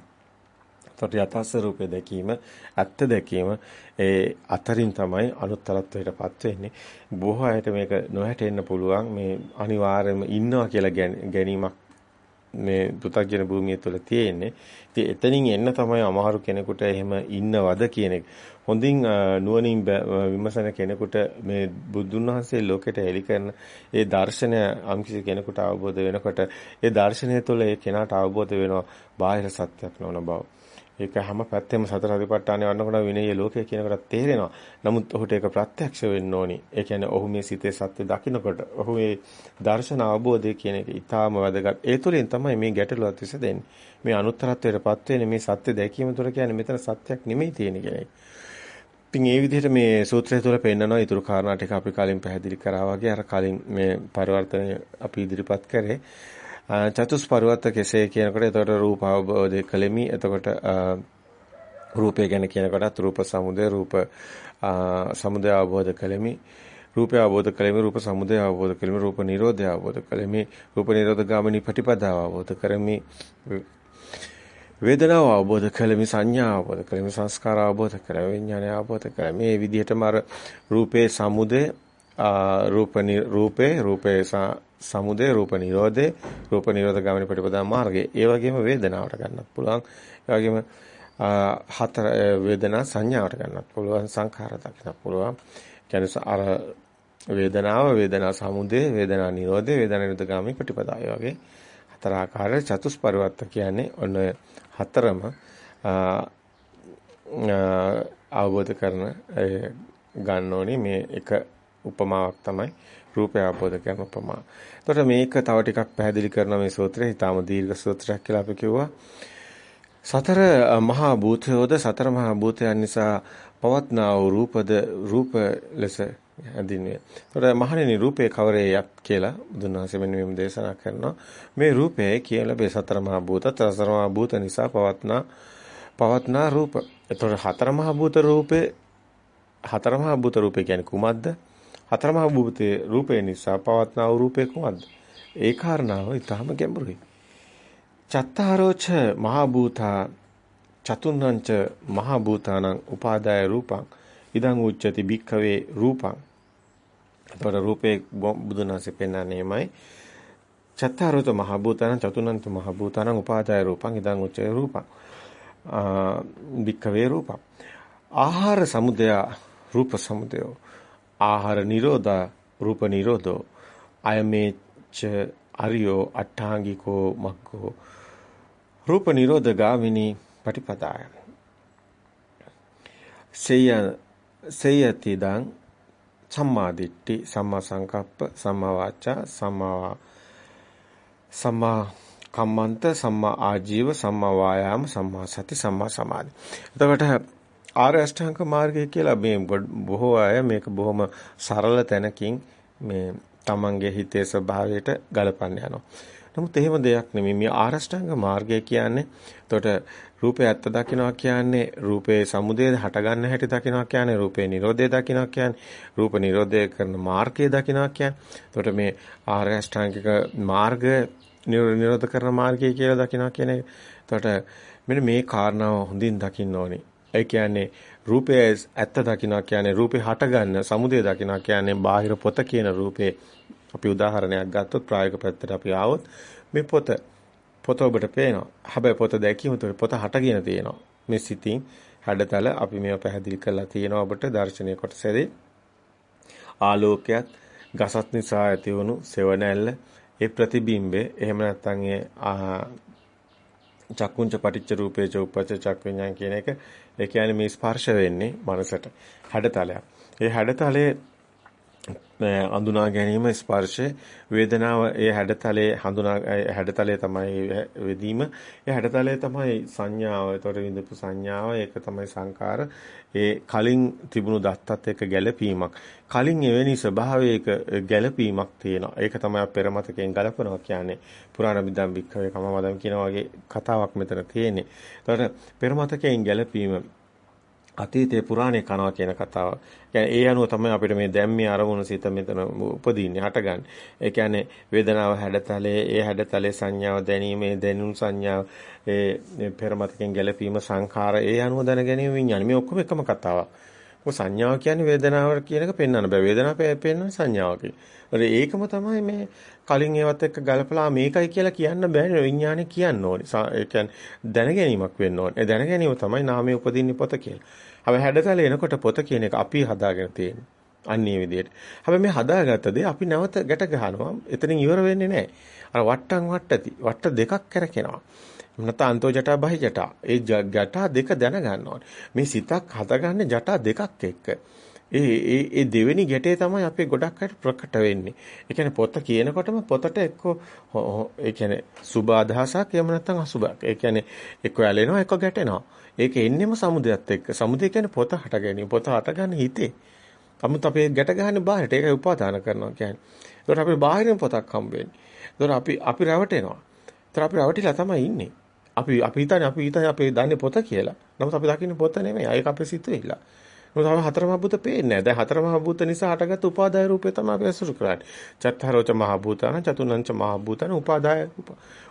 A: එතකොට යථා ස්වરૂපය දැකීම, ඇත්ත දැකීම ඒ අතරින් තමයි අනුත්තරත්වයටපත් වෙන්නේ. බොහෝ අයට මේක නොහැටෙන්න පුළුවන් මේ අනිවාර්යයෙන්ම ඉන්නවා කියලා ගැනීමක් මේ පු탁ජන භූමිය තුළ තියෙන්නේ. ඉතින් එතනින් එන්න තමයි අමාරු කෙනෙකුට එහෙම ඉන්නවද කියන එක. හොඳින් නුවණින් විමසන කෙනෙකුට මේ බුදුන් වහන්සේ ලෝකෙට එලි කරන ඒ දර්ශනය අම්කිසි කෙනෙකුට අවබෝධ වෙනකොට ඒ දර්ශනය තුළ ඒ කෙනාට අවබෝධ වෙනවා බාහිර සත්‍යයක් නොවන බව. ඒක හැම පැත්තෙම සතර අධිපට්ඨානේ වන්නකොට විනය ලෝකය කියනකොට තේරෙනවා. නමුත් ඔහුට ඒක ප්‍රත්‍යක්ෂ වෙන්න ඕනි. ඒ කියන්නේ ඔහු මේ සිතේ සත්‍ය දකිනකොට ඔහු මේ දර්ශන අවබෝධය කියන එක ඊටාම වැදගත්. ඒ තුළින් තමයි මේ ගැටලුවත් විසදෙන්නේ. මේ අනුත්තරත්වයටපත් වෙන්නේ මේ සත්‍ය දැකීම තුළ කියන්නේ මෙතන සත්‍යක් නෙමෙයි තියෙන කෙනෙක්. ඉතින් ඒ විදිහට මේ සූත්‍රය තුළ පෙන්නනවා ඊතුරු කාරණා ටික අපි කලින් පැහැදිලි කරා වගේ අර කලින් මේ පරිවර්තනය අපි ඉදිරිපත් කරේ. චතුස් පරිවර්ත කෙසේ කියනකොට එතකොට රූප අවබෝධය කළෙමි. එතකොට රූපය ගැන කියනකොටත් රූප සමුදය රූප සමුදය අවබෝධ කළෙමි. රූපය අවබෝධ කළෙමි රූප සමුදය අවබෝධ කළෙමි රූප නිරෝධය අවබෝධ කළෙමි රූප නිරෝධ ගාමිනී ප්‍රතිපදාව අවබෝධ කරමි වේදනාව අවබෝධ කළෙමි සංඥා අවබෝධ කළෙමි සංස්කාර අවබෝධ කරමි විඥානය අවබෝධ කරමි මේ විදිහටම අර රූපේ සමුදය රූප රූපේ රූපේ සමුදය රූප නිරෝධේ රූප නිරෝධ ගාමිනී ප්‍රතිපදා මාර්ගය. ඒ වගේම වේදනාවට ගන්නත් පුළුවන්. ඒ වගේම හතර වේදනා සංඥාවට ගන්නත් පුළුවන් සංඛාර දකින්නත් පුළුවන්. කියන්නේ අර වේදනාව වේදනා සමුදය වේදනා නිරෝධය වේදනා නිරෝධ ගාමිනී ප්‍රතිපදා. ඒ වගේ හතර ආකාරයේ චතුස් පරිවර්ත කියන්නේ ඔන්න හතරම අවබෝධ කරන ගන්න ඕනේ මේ එක උපමාවක් තමයි රූපය අවබෝධ කරන උපමා. එතකොට මේක තව ටිකක් පැහැදිලි කරන මේ සූත්‍රය ඊටාම දීර්ඝ සූත්‍රයක් කියලා අපි කිව්වා. සතර මහා භූතයෝද සතර මහා භූතයන් නිසා පවත්නා වූ රූපද රූප ලෙස හැඳින්වේ. එතකොට මහණෙනි රූපේ කවරේයක් කියලා බුදුන් වහන්සේ මෙන්න මෙහෙම දේශනා කරනවා. මේ රූපය කියලා මේ සතර මහා භූත සතර මහා භූත නිසා පවත්නා පවත්නා රූප. එතකොට හතර මහා භූත රූපේ හතර මහා භූත රූපේ කියන්නේ කුමක්ද? හතරමහා භූතයේ රූපේ නිසා පවත්නා වූ රූපේ කොහොමද? ඒ කාරණාව ඊටාම ගැඹුරුයි. චත්තාරෝච මහා භූතා චතුන්නංච මහා භූතානං උපාදාය රූපං ඉදං උච්චති භික්ඛවේ රූපං. එතකොට රූපේ බුදුනාසේ පෙන්නන්නේමයි. චත්තාරෝච මහා භූතානං චතුන්නංච මහා භූතානං උපාදාය රූපං ඉදං උච්චති රූපං. භික්ඛවේ රූපං. ආහාර සමුදය රූප සමුදයෝ ආහාර නිරෝධා රූප නිරෝධෝ අයමේච අරියෝ අට්ඨාංගිකෝ මග්ගෝ. රූප නිරෝධ ගාමිනී පටිපදාය සේය සේයති දං සම්මා දිට්ඨි සම්මා සංකප්ප සම්මා වාචා සම්මා සම්මා කම්මන්ත සම්මා ආජීව සම්මා වායාම සම්මා සති සම්මා සමාධි. එතකොට ආර්ය අෂ්ටාංග මාර්ගය කියලා මේ බොහෝ අය මේක බොහොම සරල තැනකින් මේ තමන්ගේ හිතේ ස්වභාවයට ගලපන්න යනවා. නමුත් එහෙම දෙයක් නෙමෙයි. මේ ආරෂ්ඨාංග මාර්ගය කියන්නේ එතකොට රූපේ ඇත්ත දකින්නවා කියන්නේ රූපේ සමුදය හටගන්න හැටි දකින්නවා කියන්නේ රූපේ නිරෝධය දකින්නවා කියන්නේ රූප නිරෝධය කරන මාර්ගය දකින්නවා කියන්නේ. එතකොට මේ ආරෂ්ඨාංගික මාර්ග නිරෝධ කරන මාර්ගය කියලා දකින්නවා කියන එක. එතකොට මෙන්න මේ කාරණාව හොඳින් දකින්න ඕනේ. ඒ කියන්නේ රූපය ඇත්ත දකින්නවා කියන්නේ රූපේ හටගන්න සමුදය දකින්නවා කියන්නේ බාහිර පොත කියන රූපේ අපි උදාහරණයක් ගත්තොත් ප්‍රායෝගික පැත්තට අපි ආවොත් මේ පොත පොත ඔබට පේනවා. හැබැයි පොත දැකීම තුළ පොත හටගෙන තියෙනවා. මේ සිතින් හැඩතල අපි මේව පැහැදිලි කරලා තියෙනවා ඔබට දර්ශනීය කොටසේදී. ආලෝකයක් ගසත් නිසා ඇතිවුණු සෙවණැල්ල ඒ ප්‍රතිබිම්බේ එහෙම නැත්නම් ඒ චක්කුංච පටිච්ච රූපේ චෝපච්ච චක් විඥාන කියන එක ඒ කියන්නේ මේ ස්පර්ශ වෙන්නේ මනසට හැඩතලයක්. ඒ හැඩතලයේ අඳුනා ගැනීම ස්පර්ශ වේදනාව ඒ හැඩතලයේ හඳුනා හැඩතලයේ තමයි වෙදීම. ඒ හැඩතලයේ තමයි සංඥාව ඒතකොට විඳපු සංඥාව ඒක තමයි සංකාර ඒ කලින් තිබුණු දත්තත් එක්ක ගැළපීමක්. කලින් එවැනි ස්වභාවයක ගැළපීමක් තියෙනවා. ඒක තමයි පෙරමතකයෙන් ගලපනවා කියන්නේ. පුරාණ බිදම් බික්කවේ කමවදම් කියන වගේ කතාවක් මෙතන තියෙන්නේ. ඒතකොට පෙරමතකයෙන් ගැළපීම අතීතයේ පුරාණේ කනවා කියන කතාව. කියන්නේ ඒ අනුව තමයි අපිට මේ දැම්මේ අරමුණු සිත මෙතන උපදීන්නේ හටගන්නේ. ඒ කියන්නේ වේදනාව හැඩතලයේ ඒ හැඩතලයේ සංඥාව දැනීම, ඒ දැනුම් සංඥාව, ඒ පෙරමතකෙන් ගැලපීම සංඛාර ඒ අනුව දැන ගැනීම විඥාන. මේ ඔක්කොම එකම කතාවක්. මොකද සංඥාව කියන්නේ වේදනාව කියන එක පෙන්වන්න බෑ. වේදනාව පෙන්වන සංඥාවක. ඒකම තමයි මේ කලින් ඒවත් එක්ක ගලපලා මේකයි කියලා කියන්න බෑනේ විඥානේ කියන්න ඕනේ. ඒ කියන්නේ දැන ගැනීමක් වෙන්න ඕනේ. ඒ දැන ගැනීම තමයි නාමයේ උපදින්නේ පොත කියලා. හැබැයි හැඩතල එනකොට පොත කියන එක අපි හදාගෙන තියෙන්නේ. අන්නේ විදියට. හැබැයි මේ හදාගත්ත දේ අපි නැවත ගැට ගහනවා. එතනින් ඉවර වෙන්නේ නැහැ. අර වට්ටම් වට්ටති. වට්ට දෙකක් කරකිනවා. නැත්නම් අන්තෝ ජටා බහි ජටා. ඒ ජටා දෙක දැනගන්න ඕනේ. මේ සිතක් හදාගන්නේ ජටා දෙකක් එක්ක. ඒ ඒ ඒ දෙවෙනි ගැටේ තමයි අපේ ගොඩක් අයට ප්‍රකට වෙන්නේ. ඒ කියන්නේ පොත කියනකොටම පොතට එක්ක ඒ කියන්නේ සුබ අදහසක් එහෙම නැත්නම් අසුබක්. ඒ කියන්නේ එක්ක ඇලෙනවා එක්ක ගැටෙනවා. ඒක එන්නෙම සමුදයත් එක්ක. සමුදය කියන්නේ පොත හට ගැනීම. පොත හටගන්නේ හිතේ. 아무ත් අපේ ගැට ගහන්නේ බාහිරට. ඒකයි උපාදාන කරනවා කියන්නේ. ඒකට අපි බාහිරින් පොතක් හම්බ වෙන්නේ. ඒකට අපි අපි රැවටෙනවා. ඒතර අපි රැවටිලා තමයි ඉන්නේ. අපි අපි හිතන්නේ අපි හිතන්නේ අපි දන්නේ පොත කියලා. නමුත් අපි දකින්නේ පොත නෙමෙයි. ඒක අපේ සිතුවිල්ල. මොකද අපි හතර මහ භූත පේන්නේ නැහැ. දැන් හතර මහ භූත නිසා හටගත් උපාදාය රූපේ තමයි අපි අසුරු කරන්නේ. චත්තාරෝච මහ භූතාන චතුනංච මහ භූතාන උපාදාය රූප.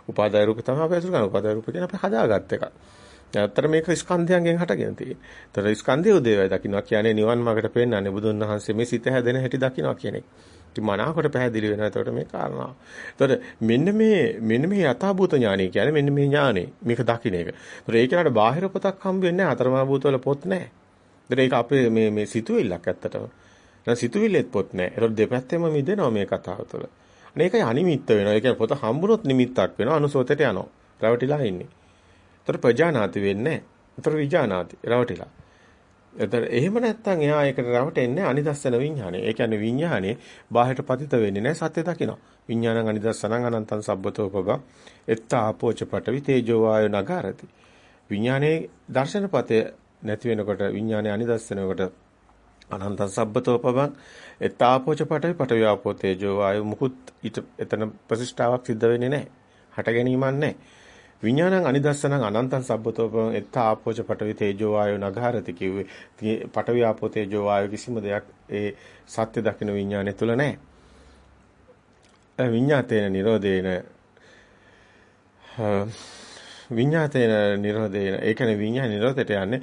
A: උපාදාය රූපේ තමයි අපි අසුරු කරන්නේ. උපාදාය රූපේ කියන්නේ අපි හදාගත් එක. ඇත්තට මේක ස්කන්ධයන්ගෙන් හටගෙන තියෙන්නේ. ඒතර ස්කන්ධය උදේවයි දකින්නවා කියන්නේ නිවන් මාර්ගට පෙන්නන්නේ බුදුන් වහන්සේ මේ සිත හැදෙන හැටි දකින්නවා කියන එක. ඉතින් මනාවකට පැහැදිලි වෙනවා එතකොට මේ කාරණාව. එතකොට මෙන්න මේ මෙන්න මේ යථාභූත ඥානය කියන්නේ මෙන්න මේ ඥානෙ. මේක දකින්න එක. ඒතකොට ඒක නට බාහිර පොතක් හම්බ වෙන්නේ නැහැ. අතරමා භූතවල පොත් නැහැ. ඒතර ඒක අපේ මේ මේ සිතුවිල්ලක් ඇත්තටම. දැන් සිතුවිල්ලෙත් පොත් නැහැ. ඒතකොට දෙපැත්තෙම මිදෙනවා මේ කතාව තුළ. අනේකයි අනිමිත්ත වෙනවා. ඒ කියන්නේ පොත හම්බුනොත් නිමිත්තක් වෙනවා. අනුසෝතයට යනවා. රැවටිලා ඉන්නේ. ඒතර ප්‍රජානාති වෙන්නේ ඒතර විජානාති රවටිලා. ඒතර එහෙම නැත්නම් එයා ඒකට රවටෙන්නේ අනිදස්සන විඥානේ. ඒ කියන්නේ විඥානේ බාහිරට පතිත වෙන්නේ නැහැ සත්‍ය දකිනවා. විඥානං අනිදස්සනං අනන්තං සබ්බතෝපග එත්ත ආපෝච පටවි තේජෝ වායෝ නගාරති. විඥානේ දර්ශනපතේ නැති වෙනකොට විඥානේ අනිදස්සන වෙනකොට අනන්තං සබ්බතෝපබං එත්ත ආපෝච පටවි පටවි ආපෝ තේජෝ වායෝ මුකුත් ඊට එතන ප්‍රතිෂ්ඨාවක් සිද්ධ වෙන්නේ නැහැ. හට ගැනීමක් නැහැ. විඥානං අනිදස්සනං අනන්තං සබ්බතෝපං එත්ත ආපෝච පඨවි තේජෝ වායෝ නගහරති කිව්වේ පඨවි ආපෝ තේජෝ වායෝ කිසිම දෙයක් ඒ සත්‍ය දකින විඥානය තුල නැහැ. විඤ්ඤාතේන නිරෝධේන විඤ්ඤාතේන නිරෝධේන ඒ කියන්නේ විඤ්ඤාණ නිරෝධයට යන්නේ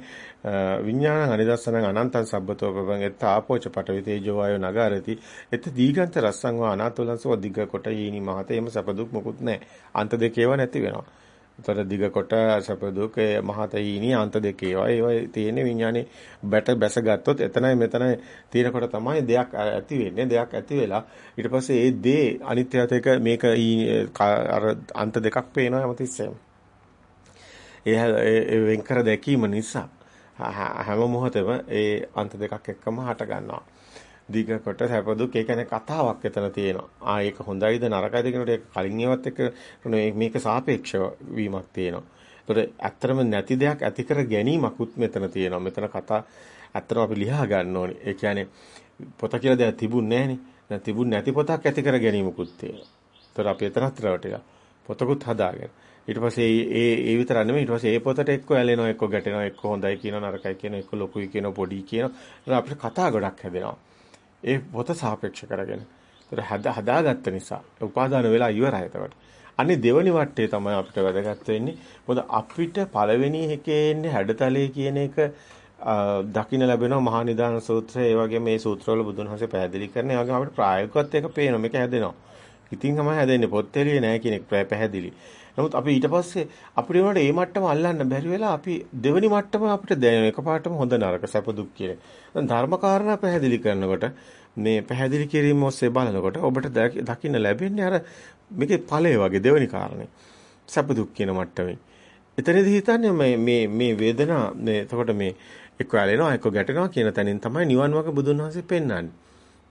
A: විඥානං අනිදස්සනං අනන්තං සබ්බතෝපං එත්ත ආපෝච පඨවි තේජෝ වායෝ නගහරති එත්ත දීගන්ත රස්සං වා අනාතුලංසෝ දිග්ග කොට යීනි මහතේම සප දුක් මොකුත් නැහැ. අන්ත දෙකේව නැති වෙනවා. උතර දිග කොට සැප දුක මහතීනි අන්ත දෙකේ ඒවා. ඒවා තියෙන විඥානේ බැට බැස ගත්තොත් එතනයි මෙතනයි තියෙනකොට තමයි දෙයක් ඇති වෙන්නේ දෙයක් ඇති වෙලා. ඊට පස්සේ ඒ දේ අනිත්‍යයත් එක මේක අර අන්ත දෙකක් පේනවා හැමතිස්සෙම. ඒ වෙන්කර දැකීම නිසා හැම මොහොතෙම ඒ අන්ත දෙකක් එක්කම හට ගන්නවා. දිග කොට සැප දුක් ඒ කියන්නේ කතාවක් එතන තියෙනවා. ආ ඒක හොඳයිද නරකයිද කියනකොට ඒක කලින් ඒවත් එක්ක මේක සාපේක්ෂ වීමක් තියෙනවා. ඒතකොට ඇත්තටම නැති දෙයක් ඇති කර ගැනීමකුත් මෙතන තියෙනවා. මෙතන කතා ඇත්තටම අපි ලියා ගන්න ඕනේ. ඒ කියන්නේ පොත කියලා දෙයක් තිබුණේ නැහනේ. තිබුණ නැති පොතක් ඇති කර ගැනීමකුත් තියෙනවා. ඒතර අපි එතරත් රැවටිලා පොතකුත් හදාගෙන ඊට පස්සේ ඒ ඒ විතර නෙමෙයි ඊට පස්සේ ඒ පොතට එක්ක ඇලෙනවා එක්ක ගැටෙනවා එක්ක හොඳයි කියනවා නරකයි කියනවා එක්ක ලොකුයි කියනවා පොඩි කියනවා අපිට කතා ගොඩක් හැදෙනවා ඒ පොත සාපේක්ෂ කරගෙන. ඒතර හදාගත්ත නිසා උපාදාන වෙලා ඉවරයි එතකොට. අනේ දෙවනි වටේ තමයි අපිට වැදගත් වෙන්නේ. මොකද අපිට පළවෙනි එකේ ඉන්නේ හැඩතලයේ කියන එක දකින්න ලැබෙනවා මහා නිදාන සූත්‍රය. ඒ වගේ මේ සූත්‍රවල බුදුන් වහන්සේ පැහැදිලි කරන ඒ වගේම අපිට ප්‍රායෝගිකවත් ඒක පේනවා. මේක හැදෙනවා. ඉතින් තමයි හැදෙන්නේ. පොත් එළියේ නැහැ කියන එක පැහැදිලි. නමුත් අපි ඊට පස්සේ අපිට ඒවට ඒ මට්ටම අල්ලන්න බැරි වෙලා අපි දෙවෙනි මට්ටම අපිට දැනෙන එකපාරටම හොඳ නරක සැප දුක් කියන. දැන් ධර්මකාරණා පැහැදිලි කරනකොට මේ පැහැදිලි කිරීම ඔස්සේ බලනකොට ඔබට දකින්න ලැබෙන්නේ අර මේකේ ඵලය වගේ දෙවෙනි කාරණේ. සැප දුක් කියන මට්ටමේ. එතනදී හිතන්නේ මේ මේ මේ වේදනා මේ එතකොට මේ එක්ක ඇලෙනවා එක්ක ගැටෙනවා කියන තැනින් තමයි නිවන් මාර්ග බුදුන් වහන්සේ පෙන්වන්නේ.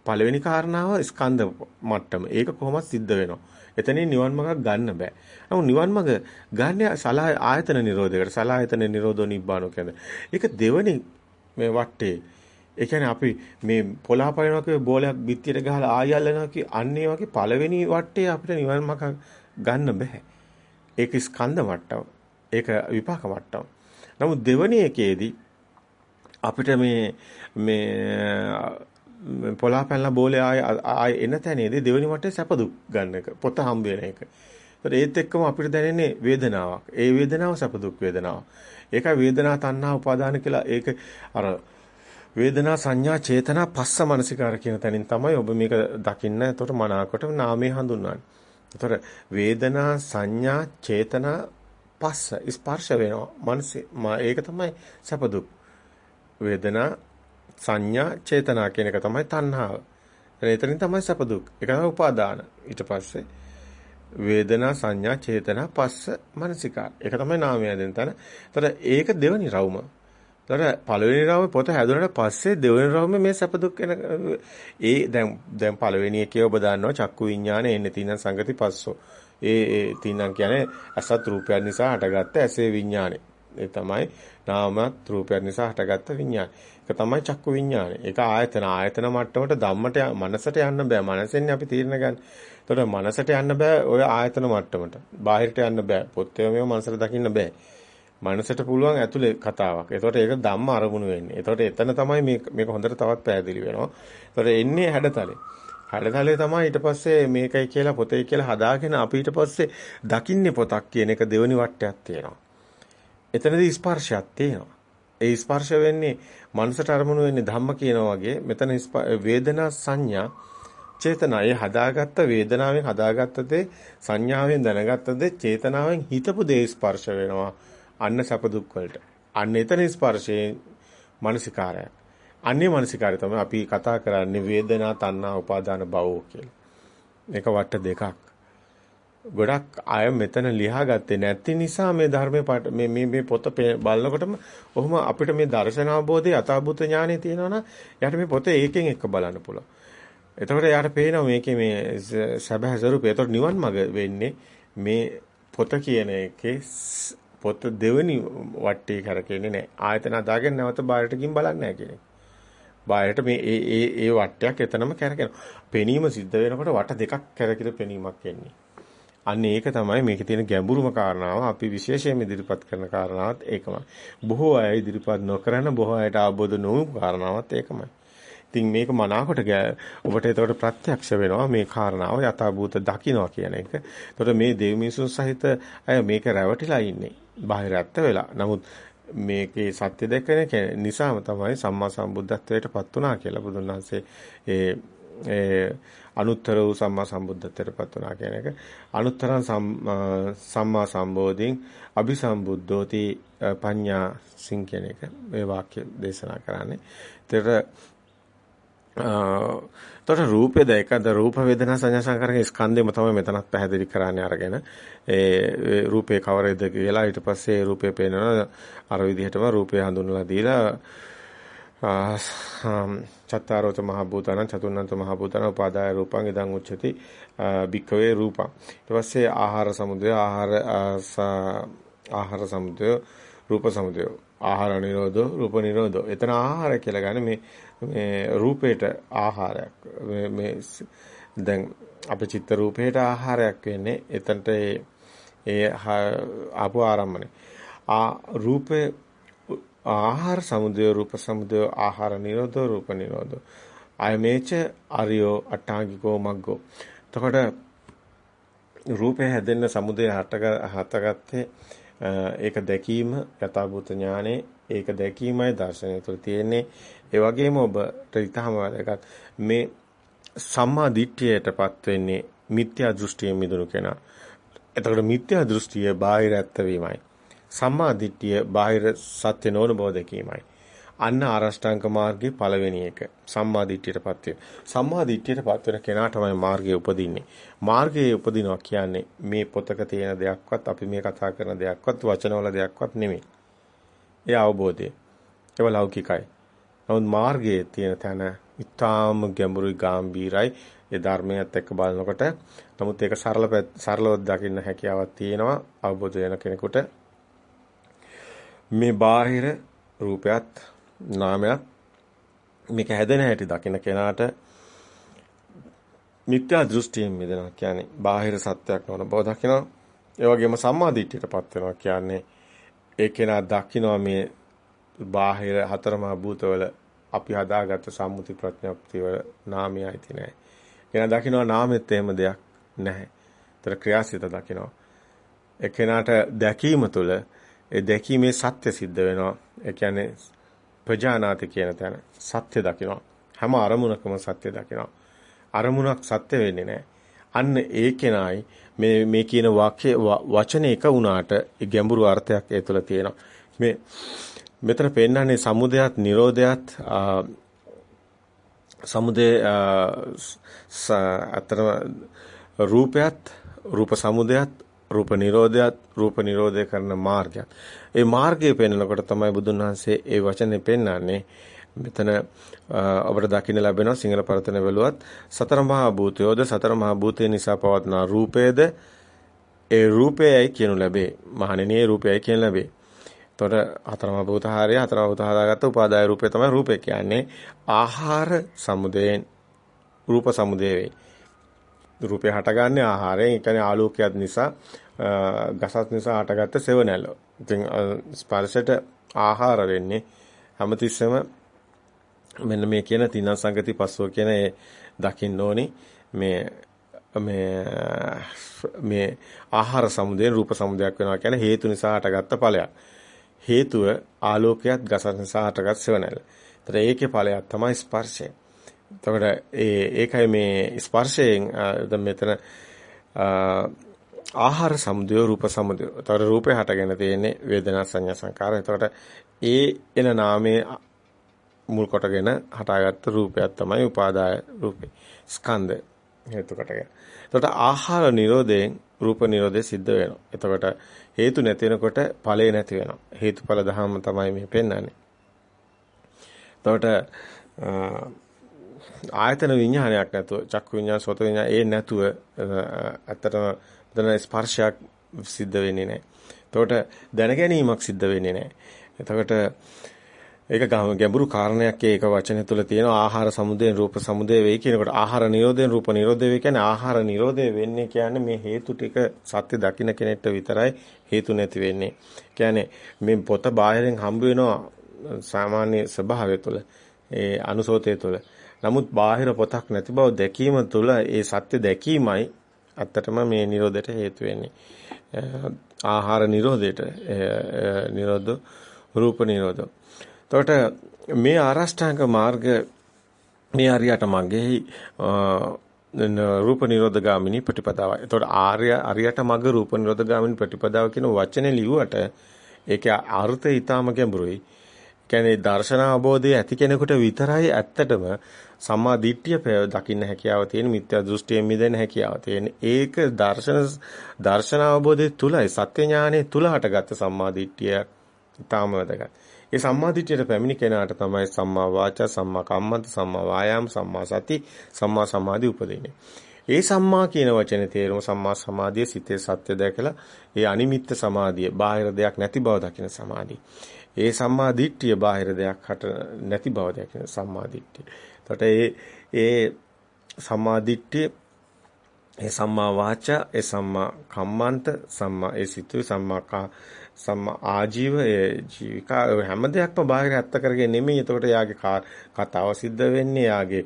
A: පළවෙනි කාරණාව ස්කන්ධ මට්ටම. ඒක කොහොමද සිද්ධ වෙනවා. එතනින් නිවන් මාර්ග ගන්න බෑ. නමුත් නිවන් මාර්ග ගන්න සලා ආයතන නිරෝධයකට සලායතන නිරෝධෝ නිබ්බානෝ කියන්නේ. ඒක දෙවනි මේ වටේ. ඒ කියන්නේ අපි මේ පොළහපයනවා කිය බෝලයක් බිත්තියට ගහලා ආයල්ලනවා කිය අන්නේ වගේ පළවෙනි වටේ අපිට නිවන් මාර්ග ගන්න බෑ. ඒක ස්කන්ධ මට්ටම. ඒක විපාක මට්ටම. නමුත් දෙවනි එකේදී අපිට මේ මේ පොලා පැනලා බෝලේ ආය ආය එන තැනේදී දෙවෙනි වටේ සැප දුක් ගන්න එක පොත හම්බ වෙන එක. ඒත් ඒත් එක්කම අපිට දැනෙන්නේ වේදනාවක්. ඒ වේදනාව සැප දුක් වේදනාව. ඒකයි වේදනා තණ්හා උපාදාන කියලා ඒක අර වේදනා සංඥා චේතනා පස්ස මනසිකාර කියන තැනින් තමයි ඔබ මේක දකින්න. එතකොට මනාකොට නාමය හඳුන්වන්නේ. එතකොට වේදනා සංඥා චේතනා පස්ස ස්පර්ශ වෙනවා. මනසේ ඒක තමයි සැප දුක්. වේදනා සංඥා චේතනා කියන එක තමයි තණ්හාව. එතනින් තමයි සැප දුක්. ඒක තමයි උපාදාන. ඊට පස්සේ වේදනා සංඥා චේතනා පස්ස මනසිකාර. ඒක තමයි නාමය දෙන තැන. ඒතර ඒක දෙවනි රවුම. ඒතර පළවෙනි රවුම පොත හැදුනට පස්සේ දෙවෙනි රවුම මේ සැප දුක් වෙන ඒ දැන් දැන් පළවෙනි එකේ ඔබ දන්නවා චක්කු විඥානේ එන්නේ තින සංගති පස්සෝ. ඒ ඒ තිනම් කියන්නේ අසත් රූපයන් නිසා හටගත්ත ඇසේ විඥානේ. ඒ තමයි නාමත් රූපයන් නිසා හටගත්ත විඥානේ. ඒක තමයි චක්කු විඥානය. ඒක ආයතන ආයතන මට්ටමට ධම්මට මනසට යන්න බෑ. මනසෙන්නේ අපි තීරණ ගන්න. ඒතකොට මනසට යන්න බෑ ඔය ආයතන මට්ටමට. බාහිරට යන්න බෑ. පොත්තේ මේව මනසට දකින්න බෑ. මනසට පුළුවන් ඇතුලේ කතාවක්. ඒතකොට ඒක ධම්ම අරමුණු වෙන්නේ. ඒතකොට එතන තමයි මේක මේක හොඳට තවත් පැහැදිලි වෙනවා. ඒතකොට එන්නේ හැඩතලේ. හැඩතලේ තමයි ඊට පස්සේ මේකයි කියලා පොතේ කියලා හදාගෙන අපි ඊට පස්සේ දකින්නේ පොතක් කියන එක දෙවනි වටයක් තියෙනවා. එතනදී ස්පර්ශයක් තියෙනවා. ඒ ස්පර්ශ වෙන්නේ මනසට අරමුණු වෙන්නේ ධම්ම කියනවා වගේ. මෙතන වේදනා සංඥා චේතනා. ඒ හදාගත්ත වේදනාවෙන් හදාගත්ත දේ සංඥාවෙන් දැනගත්ත දේ චේතනාවෙන් හිතපු දේ ස්පර්ශ වෙනවා. අන්න සැප දුක් වලට. අන්න එතන ස්පර්ශයේ මානසිකාරය. අන්නේ මානසිකාරය තමයි අපි කතා කරන්නේ වේදනා තණ්හා උපාදාන භව කියලා. මේක වට දෙකක්. ගොඩක් අය මෙතන ලියාගත්තේ නැති නිසා මේ ධර්මයේ මේ මේ මේ පොත බලනකොටම ඔහොම අපිට මේ දර්ශන අවබෝධයේ අතාවුත ඥානෙ තියෙනවනම් එයාට මේ පොත ඒකෙන් එක්ක බලන්න පුළුවන්. එතකොට එයාට පේනවා මේකේ මේ සැබෑ ස්වරූපය. එතකොට නිවන් මඟ වෙන්නේ මේ පොත කියන එකේ පොත දෙවෙනි වටේ කරකෙන්නේ නැහැ. ආයතන අදාගෙන නැවත බාහිරට ගින් බලන්නේ නැහැ කියන එක. බාහිරට මේ ඒ ඒ ඒ වටයක් එතනම කරකිනවා. පෙනීම සිද්ධ වෙනකොට වට දෙකක් කරකිර පෙනීමක් එන්නේ. අන්න ඒක තමයි මේකේ තියෙන ගැඹුරුම කාරණාව. අපි විශේෂයෙන් ඉදිරිපත් කරන කාරණාවත් ඒකමයි. බොහෝ අය ඉදිරිපත් නොකරන බොහෝ අයට අවබෝධ නොවු කාරණාවත් ඒකමයි. ඉතින් මේක මනාකොට ඔබට ඒතකොට ප්‍රත්‍යක්ෂ වෙනවා මේ කාරණාව යථාභූත දකින්නවා කියන එක. ඒතකොට මේ දෙව් මිනිසුන් සහිත අය මේක රැවටිලා ඉන්නේ. බාහිර ඇත්ත වෙලා. නමුත් මේකේ සත්‍ය දැකන නිසාම තමයි සම්මා සම්බුද්ධත්වයට පත් වුණා කියලා බුදුන් වහන්සේ ඒ ඒ අනුත්තර වූ සම්මා සම්බුද්ධත්වයට පත් වුණා කියන එක. අනුත්තරං සම්මා සම්බෝධින් අபிසම්බුද්ධෝති පඤ්ඤා සිං කියන එක මේ වාක්‍ය දේශනා කරන්නේ. ඒතර තොට රූපේ දැකද රූප වේදනා සංඥා සංකාරක ස්කන්ධෙම තමයි මෙතනත් පැහැදිලි කරන්නේ අරගෙන. ඒ රූපේ කවරේද කියලා ඊට පස්සේ රූපේ පේනවා අර විදිහටම රූපේ හඳුන්වලා දීලා චත්තාරෝච මහ භූතානං චතුන්නන්ත මහ භූතාන උපාදාය රූපං ඉදං උච්චති භික්කවේ රූපං ඊට පස්සේ ආහාර සමුදය ආහාර ආහාර සමුදය රූප සමුදය ආහාර නිරෝධෝ රූප නිරෝධෝ. එතන ආහාර කියලා ගන්න මේ මේ රූපේට ආහාරයක්. මේ මේ දැන් අපේ චිත්ත රූපේට ආහාරයක් වෙන්නේ එතනට ඒ ඒ ආපු ආරම්මනේ. ආ රූපේ ආහාර සමුදය රූප සමුදය ආහාර නිරෝධෝ රූප නිරෝධෝ. අයමේච අරියෝ අට්ඨාංගිකෝ මග්ගෝ. එතකොට රූපය හැදෙන්න සමුදය හටගත්තේ ඒක දැකීම යථාභූත ඥානේ ඒක දැකීමයි දර්ශනය තුළ තියෙන්නේ ඒ වගේම ඔබට ඊටම වැදගත් මේ සම්මා දිට්ඨියටපත් වෙන්නේ මිත්‍යා දෘෂ්ටියෙන් මිදුණු කෙනා. එතකොට මිත්‍යා දෘෂ්ටිය බාහිර ඇත්ත වීමයි. සම්මා දිට්ඨිය බාහිර සත්‍ය නොවන බව දැකීමයි. අන්න ආරෂ්ඨාංග මාර්ගයේ පළවෙනි එක සම්මා දිට්ඨියටපත් වෙන. සම්මා දිට්ඨියටපත් වෙන කෙනා තමයි මාර්ගයේ උපදින්නේ. මාර්ගයේ උපදිනවා කියන්නේ මේ පොතක තියෙන දෙයක්වත් අපි මේ කතා කරන දෙයක්වත් වචනවල දෙයක්වත් නෙමෙයි. ඒ අවබෝධය. ඒව ලෞකිකයි. නමුත් මාර්ගයේ තියෙන තැන ඊටාම ගැඹුරුයි ගැඹීරයි. ඒ ධර්මයත් එක්ක බලනකොට නමුත් ඒක සරල සරලව දකින්න හැකියාවක් තියෙනවා අවබෝධ වෙන කෙනෙකුට මේ බාහිර රූපයත් නාමයක් මේක හැදෙන හැටි දකින්න කෙනාට මිත්‍යා දෘෂ්ටියෙන් මිදෙනවා කියන්නේ බාහිර සත්‍යයක් නොවන බව දකිනවා. ඒ වගේම සම්මාදිට්ඨියටපත් වෙනවා කියන්නේ ඒ කෙනා දකිනවා මේ බාහිර හතරමා භූතවල අපි හදාගත්ත සම්මුති ප්‍රඥප්තිය වල නාමයයි තියෙන්නේ. කෙනා දකිනවා නාමෙත් එහෙම දෙයක් නැහැ. ඒතර ක්‍රියාසිත දකිනවා. ඒ කෙනාට දැකීම තුළ ඒ දැකීමේ සත්‍ය සිද්ධ වෙනවා. ඒ කියන්නේ ප්‍රජානාති කියන තැන සත්‍ය දකිනවා. හැම අරමුණකම සත්‍ය දකිනවා. අරමුණක් සත්‍ය වෙන්නේ නැහැ. අන්න ඒ කෙනායි මේ මේ කියන වාක්‍ය වචන එක වුණාට ඒ ගැඹුරු අර්ථයක් ඒ තුළ තියෙනවා. මේ මෙතන පෙන්නන්නේ සමුදයත් නිරෝධයත් සමුදේ අතර රූපයත් රූප සමුදයත් රූප නිරෝධයත් රූප නිරෝධය කරන මාර්ගයත්. ඒ මාර්ගය පෙන්වනකොට තමයි බුදුන් වහන්සේ ඒ වචනේ පෙන්වන්නේ. මෙතන අපට දකින්න ලැබෙනවා සිංහල පරතන බැලුවත් සතර මහා භූතයෝද සතර මහා භූතය නිසා පවත්නා රූපයේද ඒ රූපයයි කියනු ලැබේ. මහණෙනි ඒ රූපයයි කියන ලැබේ. එතකොට හතරම භූතහාරය හතරම භූත හදාගත්ත උපාදාය රූපය තමයි රූපය කියන්නේ. ආහාර සමුදයෙන් රූප සමුදේ වේ. රූපය හටගන්නේ ආහාරයෙන්. ඒ කියන්නේ ආලෝකයක් නිසා ගසත් නිසා හටගත්ත සෙවණැල්ල. ඉතින් ස්පර්ශයට ආහාර වෙන්නේ හැමතිස්සෙම මෙන්න මේ කියන තින සංගති පස්සෝ කියන ඒ දකින්න ඕනි මේ මේ මේ ආහාර සමුදයෙන් රූප සමුදයක් වෙනවා කියන්නේ හේතු නිසා හටගත්ත ඵලයක්. හේතුව ආලෝකයක් ගසත් නිසා හටගත් සෙවණැල්ල. ඒතර ඒකේ ඵලයක් තමයි ස්පර්ශය. එතකොට ඒ ඒකයි මේ ස්පර්ශයෙන් දැන් මෙතන ආහාර සමුදය රූප සමුදය. එතකොට රූපේ හටගෙන තියෙන්නේ වේදනා සංඥා සංකාර. එතකොට ඒ එන නාමයේ මුල් කොටගෙන හටාගත්ත රූපයක් තමයි උපාදාය රූපේ. ස්කන්ධ හේතු කොටගෙන. එතකොට ආහාර නිරෝධයෙන් රූප නිරෝධය සිද්ධ වෙනවා. එතකොට හේතු නැති වෙනකොට ඵලය නැති වෙනවා. හේතුඵල ධර්ම තමයි මේ පෙන්වන්නේ. එතකොට ආයතන විඥානයක් නැතුව චක්කු විඥාන සෝත විඥාන ඒ නැතුව ඇත්තටම එතන ස්පර්ශයක් සිද්ධ වෙන්නේ නැහැ. එතකොට දැනගැනීමක් සිද්ධ වෙන්නේ නැහැ. එතකොට ඒක ගැඹුරු කාරණයක් ඒක වචනය තුළ තියෙන ආහාර සමුදයෙන් රූප සමුදය වෙයි කියනකොට ආහාර නිරෝධයෙන් රූප නිරෝධය වෙයි කියන්නේ ආහාර නිරෝධය වෙන්නේ කියන්නේ මේ හේතු ටික සත්‍ය දකින්න කෙනෙක්ට විතරයි හේතු නැති වෙන්නේ. කියන්නේ මේ පොත බාහිරෙන් හම්බ වෙනවා සාමාන්‍ය ස්වභාවය තුළ ඒ අනුසෝතය තුළ. නමුත් බාහිර පොතක් නැති බව දැකීම තුළ ඒ සත්‍ය දැකීමයි ඇත්තටම මේ නිරෝධයට හේතු වෙන්නේ. ආහාර නිරෝධයට නිරෝධ රූප නිරෝධ. එතකොට මේ ආරෂ්ඨාංග මාර්ග මේ අරියට මගෙහි රූප නිරෝධ ගාමිනී ප්‍රතිපදාවයි. එතකොට ආර්ය අරියට මග රූප නිරෝධ ගාමිනී ප්‍රතිපදාව කියන වචනේ ලියුවට ඒකේ අර්ථය ඊටාම ගැඹුරුයි. කියන්නේ දර්ශන අවබෝධය ඇති කෙනෙකුට විතරයි ඇත්තටම සම්මා දිට්ඨිය දකින්න හැකියාව තියෙන මිත්‍යා දෘෂ්ටියෙන් මිදෙන්න හැකියාව තියෙන. ඒක දර්ශන දර්ශන අවබෝධය තුලයි සත්‍ය ඥානයේ තුල හටගත්ත සම්මා දිට්ඨිය ඊටාම වැදගත්. ඒ සම්මා දිට්ඨියට පැමිණි කෙනාට තමයි සම්මා වාචා, සම්මා කම්මන්ත, සම්මා වායාම, සම්මා සති, සම්මා සමාධි උපදින්නේ. ඒ සම්මා කියන වචනේ තේරුම සම්මා සමාධිය සිතේ සත්‍ය දැකලා ඒ අනිමිත්ත සමාධිය බාහිර දෙයක් නැති බව දකින සමාධිය. ඒ සම්මා දිට්ඨිය බාහිර දෙයක් හට නැති බව දැකින සම්මා දිට්ඨිය. එතකොට ඒ ඒ සම්මා දිට්ඨිය ඒ සම්මා වාචා ඒ සම්මා කම්මන්ත සම්මා ඒ සිතුවේ සම්මා සම්මා ආජීව ඒ ජීවිකා හැම දෙයක්ම බාහිර ඇත්ත කරගෙන නෙමෙයි. එතකොට යාගේ කතාව සිද්ධ වෙන්නේ යාගේ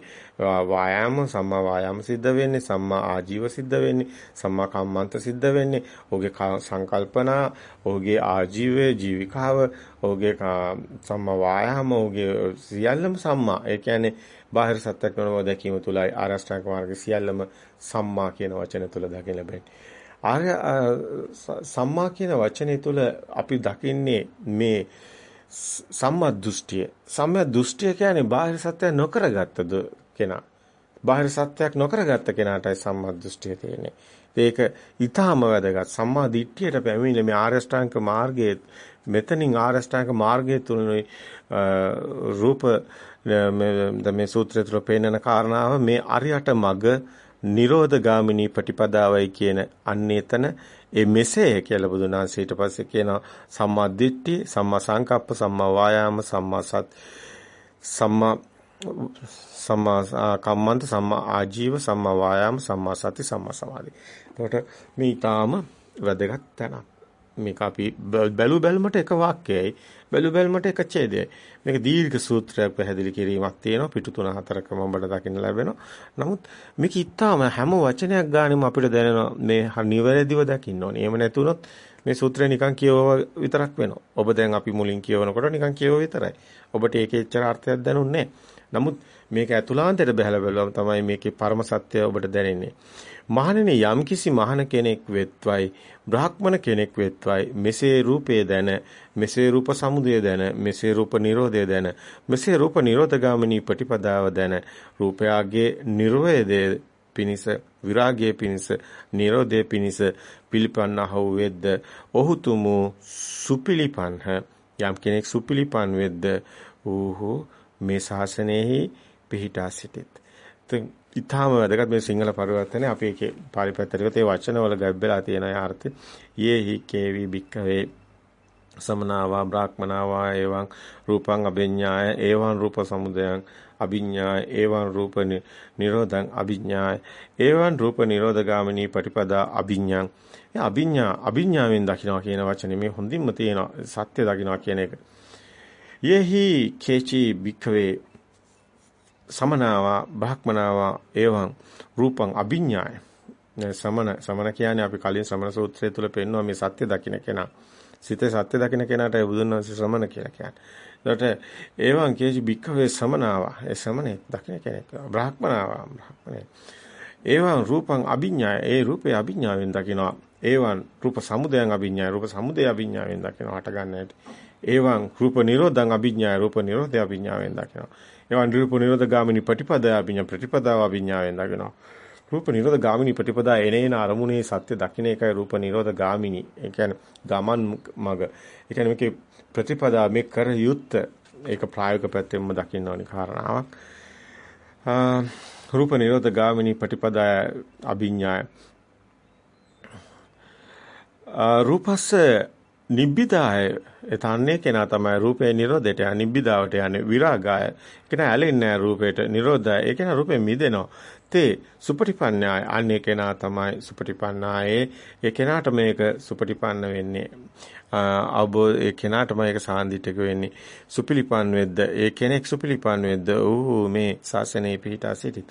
A: වායාම සම්මා වායාම සිද්ධ වෙන්නේ සම්මා ආජීව සිද්ධ වෙන්නේ සම්මා කම්මන්ත සිද්ධ වෙන්නේ. ඔහුගේ සංකල්පනා, ඔහුගේ ආජීවයේ ජීවිකාව, ඔහුගේ සම්මා වායාම, ඔහුගේ සියල්ලම සම්මා. ඒ කියන්නේ බාහිර සත්‍යයක් නොවන බව දැකීම තුලයි ආරෂ්ඨාංග මාර්ග සියල්ලම සම්මා කියන වචන තුල දකින්න ලැබෙන්නේ. ආර්ය සම්මා කියන වචනේ තුල අපි දකින්නේ මේ සම්මා දෘෂ්ටිය. සම්මා දෘෂ්ටිය කියන්නේ බාහිර සත්‍යයක් නොකරගත්තද කෙනා. බාහිර සත්‍යයක් නොකරගත්ත කෙනාටයි සම්මා දෘෂ්ටිය තියෙන්නේ. ඒක ඊටාම වැදගත්. සම්මා දිට්ඨියට පැමිණිලා මේ ආරෂ්ඨාංග මාර්ගයේ මෙතනින් ආරෂ්ඨාංග මාර්ගයේ තුලනේ රූප මේ සූත්‍රය තුළ පෙන්නන කාරණාව මේ අරියට මග නිරෝධ ගාමිනී ප්‍රතිපදාවයි කියන අන්නේතන ඒ මෙසේ කියලා බුදුන් වහන්සේ ඊට පස්සේ කියනවා සම්මා දිට්ඨි සම්මා සංකප්ප සම්මා වායාම සම්මා සත් සම්මා සම්මා කම්මන්ත සම්මා ආජීව සම්මා වායාම සම්මා සති සම්මා සමාධි. එතකොට මේ ඊටාම වැදගත් තැනක්. මේක අපි බැලු බැලමට එක වාක්‍යයයි බැලු බැලමට එක ඡේදයයි. මේක දීර්ඝ සූත්‍රයක් පැහැදිලි කිරීමක් තියෙනවා පිටු 3 4කම ඔබට දකින්න ලැබෙනවා. නමුත් මේක ඉතාම හැම වචනයක් ගානෙම අපිට දැනෙනවා මේ නිවැරදිව දකින්න ඕනේ. එහෙම නැතුනොත් මේ සූත්‍රය නිකන් කියවව විතරක් වෙනවා. ඔබ දැන් අපි මුලින් කියවනකොට නිකන් කියව විතරයි. ඔබට ඒකේ එච්චර අර්ථයක් දැනුන්නේ නමුත් මේක ඇතුළාන්තයට බහලා බලුවම තමයි මේකේ පරම සත්‍යය ඔබට දැනෙන්නේ. මහණෙනි යම්කිසි මහණ කෙනෙක් වෙත්වයි බ්‍රාහ්මණ කෙනෙක් වෙත්වයි මෙසේ රූපය දැන මෙසේ රූප සමුදය දැන මෙසේ රූප නිරෝධය දැන මෙසේ රූප නිරෝධගාමිනී ප්‍රතිපදාව දැන රූපයාගේ නිර්වේදයේ පිනිස විරාගයේ පිනිස නිරෝධයේ පිනිස පිළිපන්නහව වෙද්ද ඔහු තුමු සුපිලිපන්හ යම් කෙනෙක් සුපිලිපන් වෙද්ද ඌහු මේ ශාසනයෙහි පිහිටා සිටිත්. ඉතාම වැදගත් මේ සිංහල පරිවර්තනය. අපි ඒකේ පාලි පැත්තට ඒ වචනවල ගැබ්බලා තියෙන අර්ථය යේහි කේවි බික්කවේ සමනාවා බ්‍රාහ්මනාවා එවං රූපං අභිඥාය එවං රූප සමුදයං අභිඥාය එවං රූප නිරෝධං අභිඥාය එවං රූප නිරෝධගාමිනී පටිපදා අභිඥං ඒ අභිඥා අභිඥාවෙන් දකින්නවා කියන වචනේ මේ හොඳින්ම තියෙන සත්‍ය දකින්නවා කියන එක. යෙහි කේචි බික්කවේ සමනාවා බ්‍රහ්මනාවා එවං රූපං අභිඥාය සමන සමන කියන්නේ අපි කලින් සමන සූත්‍රය තුල පෙන්වුවා මේ සත්‍ය දකින්න කෙනා සිතේ සත්‍ය දකින්න කෙනාට බුදුන් වහන්සේ ශ්‍රමණ කියලා කියන්නේ. ඒකට එවං කේජි බික්කවේ සමනාවා ඒ සමනේ දකින්න කෙනෙක් බ්‍රාහ්මනාවා බ්‍රාහ්මනේ. එවං රූපං අභිඥාය ඒ රූපේ අභිඥාවෙන් දකිනවා. එවං රූප සමුදයං අභිඥාය රූප සමුදය අභිඥාවෙන් දකිනවා හට ගන්නට. එවං රූප නිරෝධං අභිඥාය රූප නිරෝධය අභිඥාවෙන් දකිනවා. එවං රූප නිරෝධ ගාමිනී ප්‍රතිපදාය අභිඥා ප්‍රතිපදාව අභිඥාවෙන් දකිනවා. රූප නිරෝධ ගාමිනී ප්‍රතිපදා එනේන අරමුණේ සත්‍ය දකින්න එකයි රූප නිරෝධ ගාමිනී. ඒ කියන්නේ ගමන් මග. ඒ කියන්නේ මේකේ ප්‍රතිපදා මේ කර යුත්ත ඒක ප්‍රායෝගික පැත්තෙන්ම දකින්න ඕනි කාරණාවක්. රූප නිරෝධ ගාමිනී ප්‍රතිපදා අභිඥාය. රූපස්ස නිබ්බිදාය එතන්නේ කෙනා තමයි රූපේ නිරෝධයට යන්නේ නිබ්බිදාවට යන්නේ විරාගාය. ඒක නෑ ඇලෙන්නේ රූපේට නිරෝධය. ඒක න රූපේ මිදෙනවා. තේ සුපටිපන්නාය. අන්නේ කෙනා තමයි සුපටිපන්නායේ. ඒ කෙනාට මේක සුපටිපන්න වෙන්නේ. අවබෝධ ඒ කෙනාටම ඒක සාන්දිටික වෙන්නේ. සුපිලිපන් වෙද්ද? ඒ කෙනෙක් සුපිලිපන් වෙද්ද? ඌ මේ ශාසනයේ පිහිටා සිටි.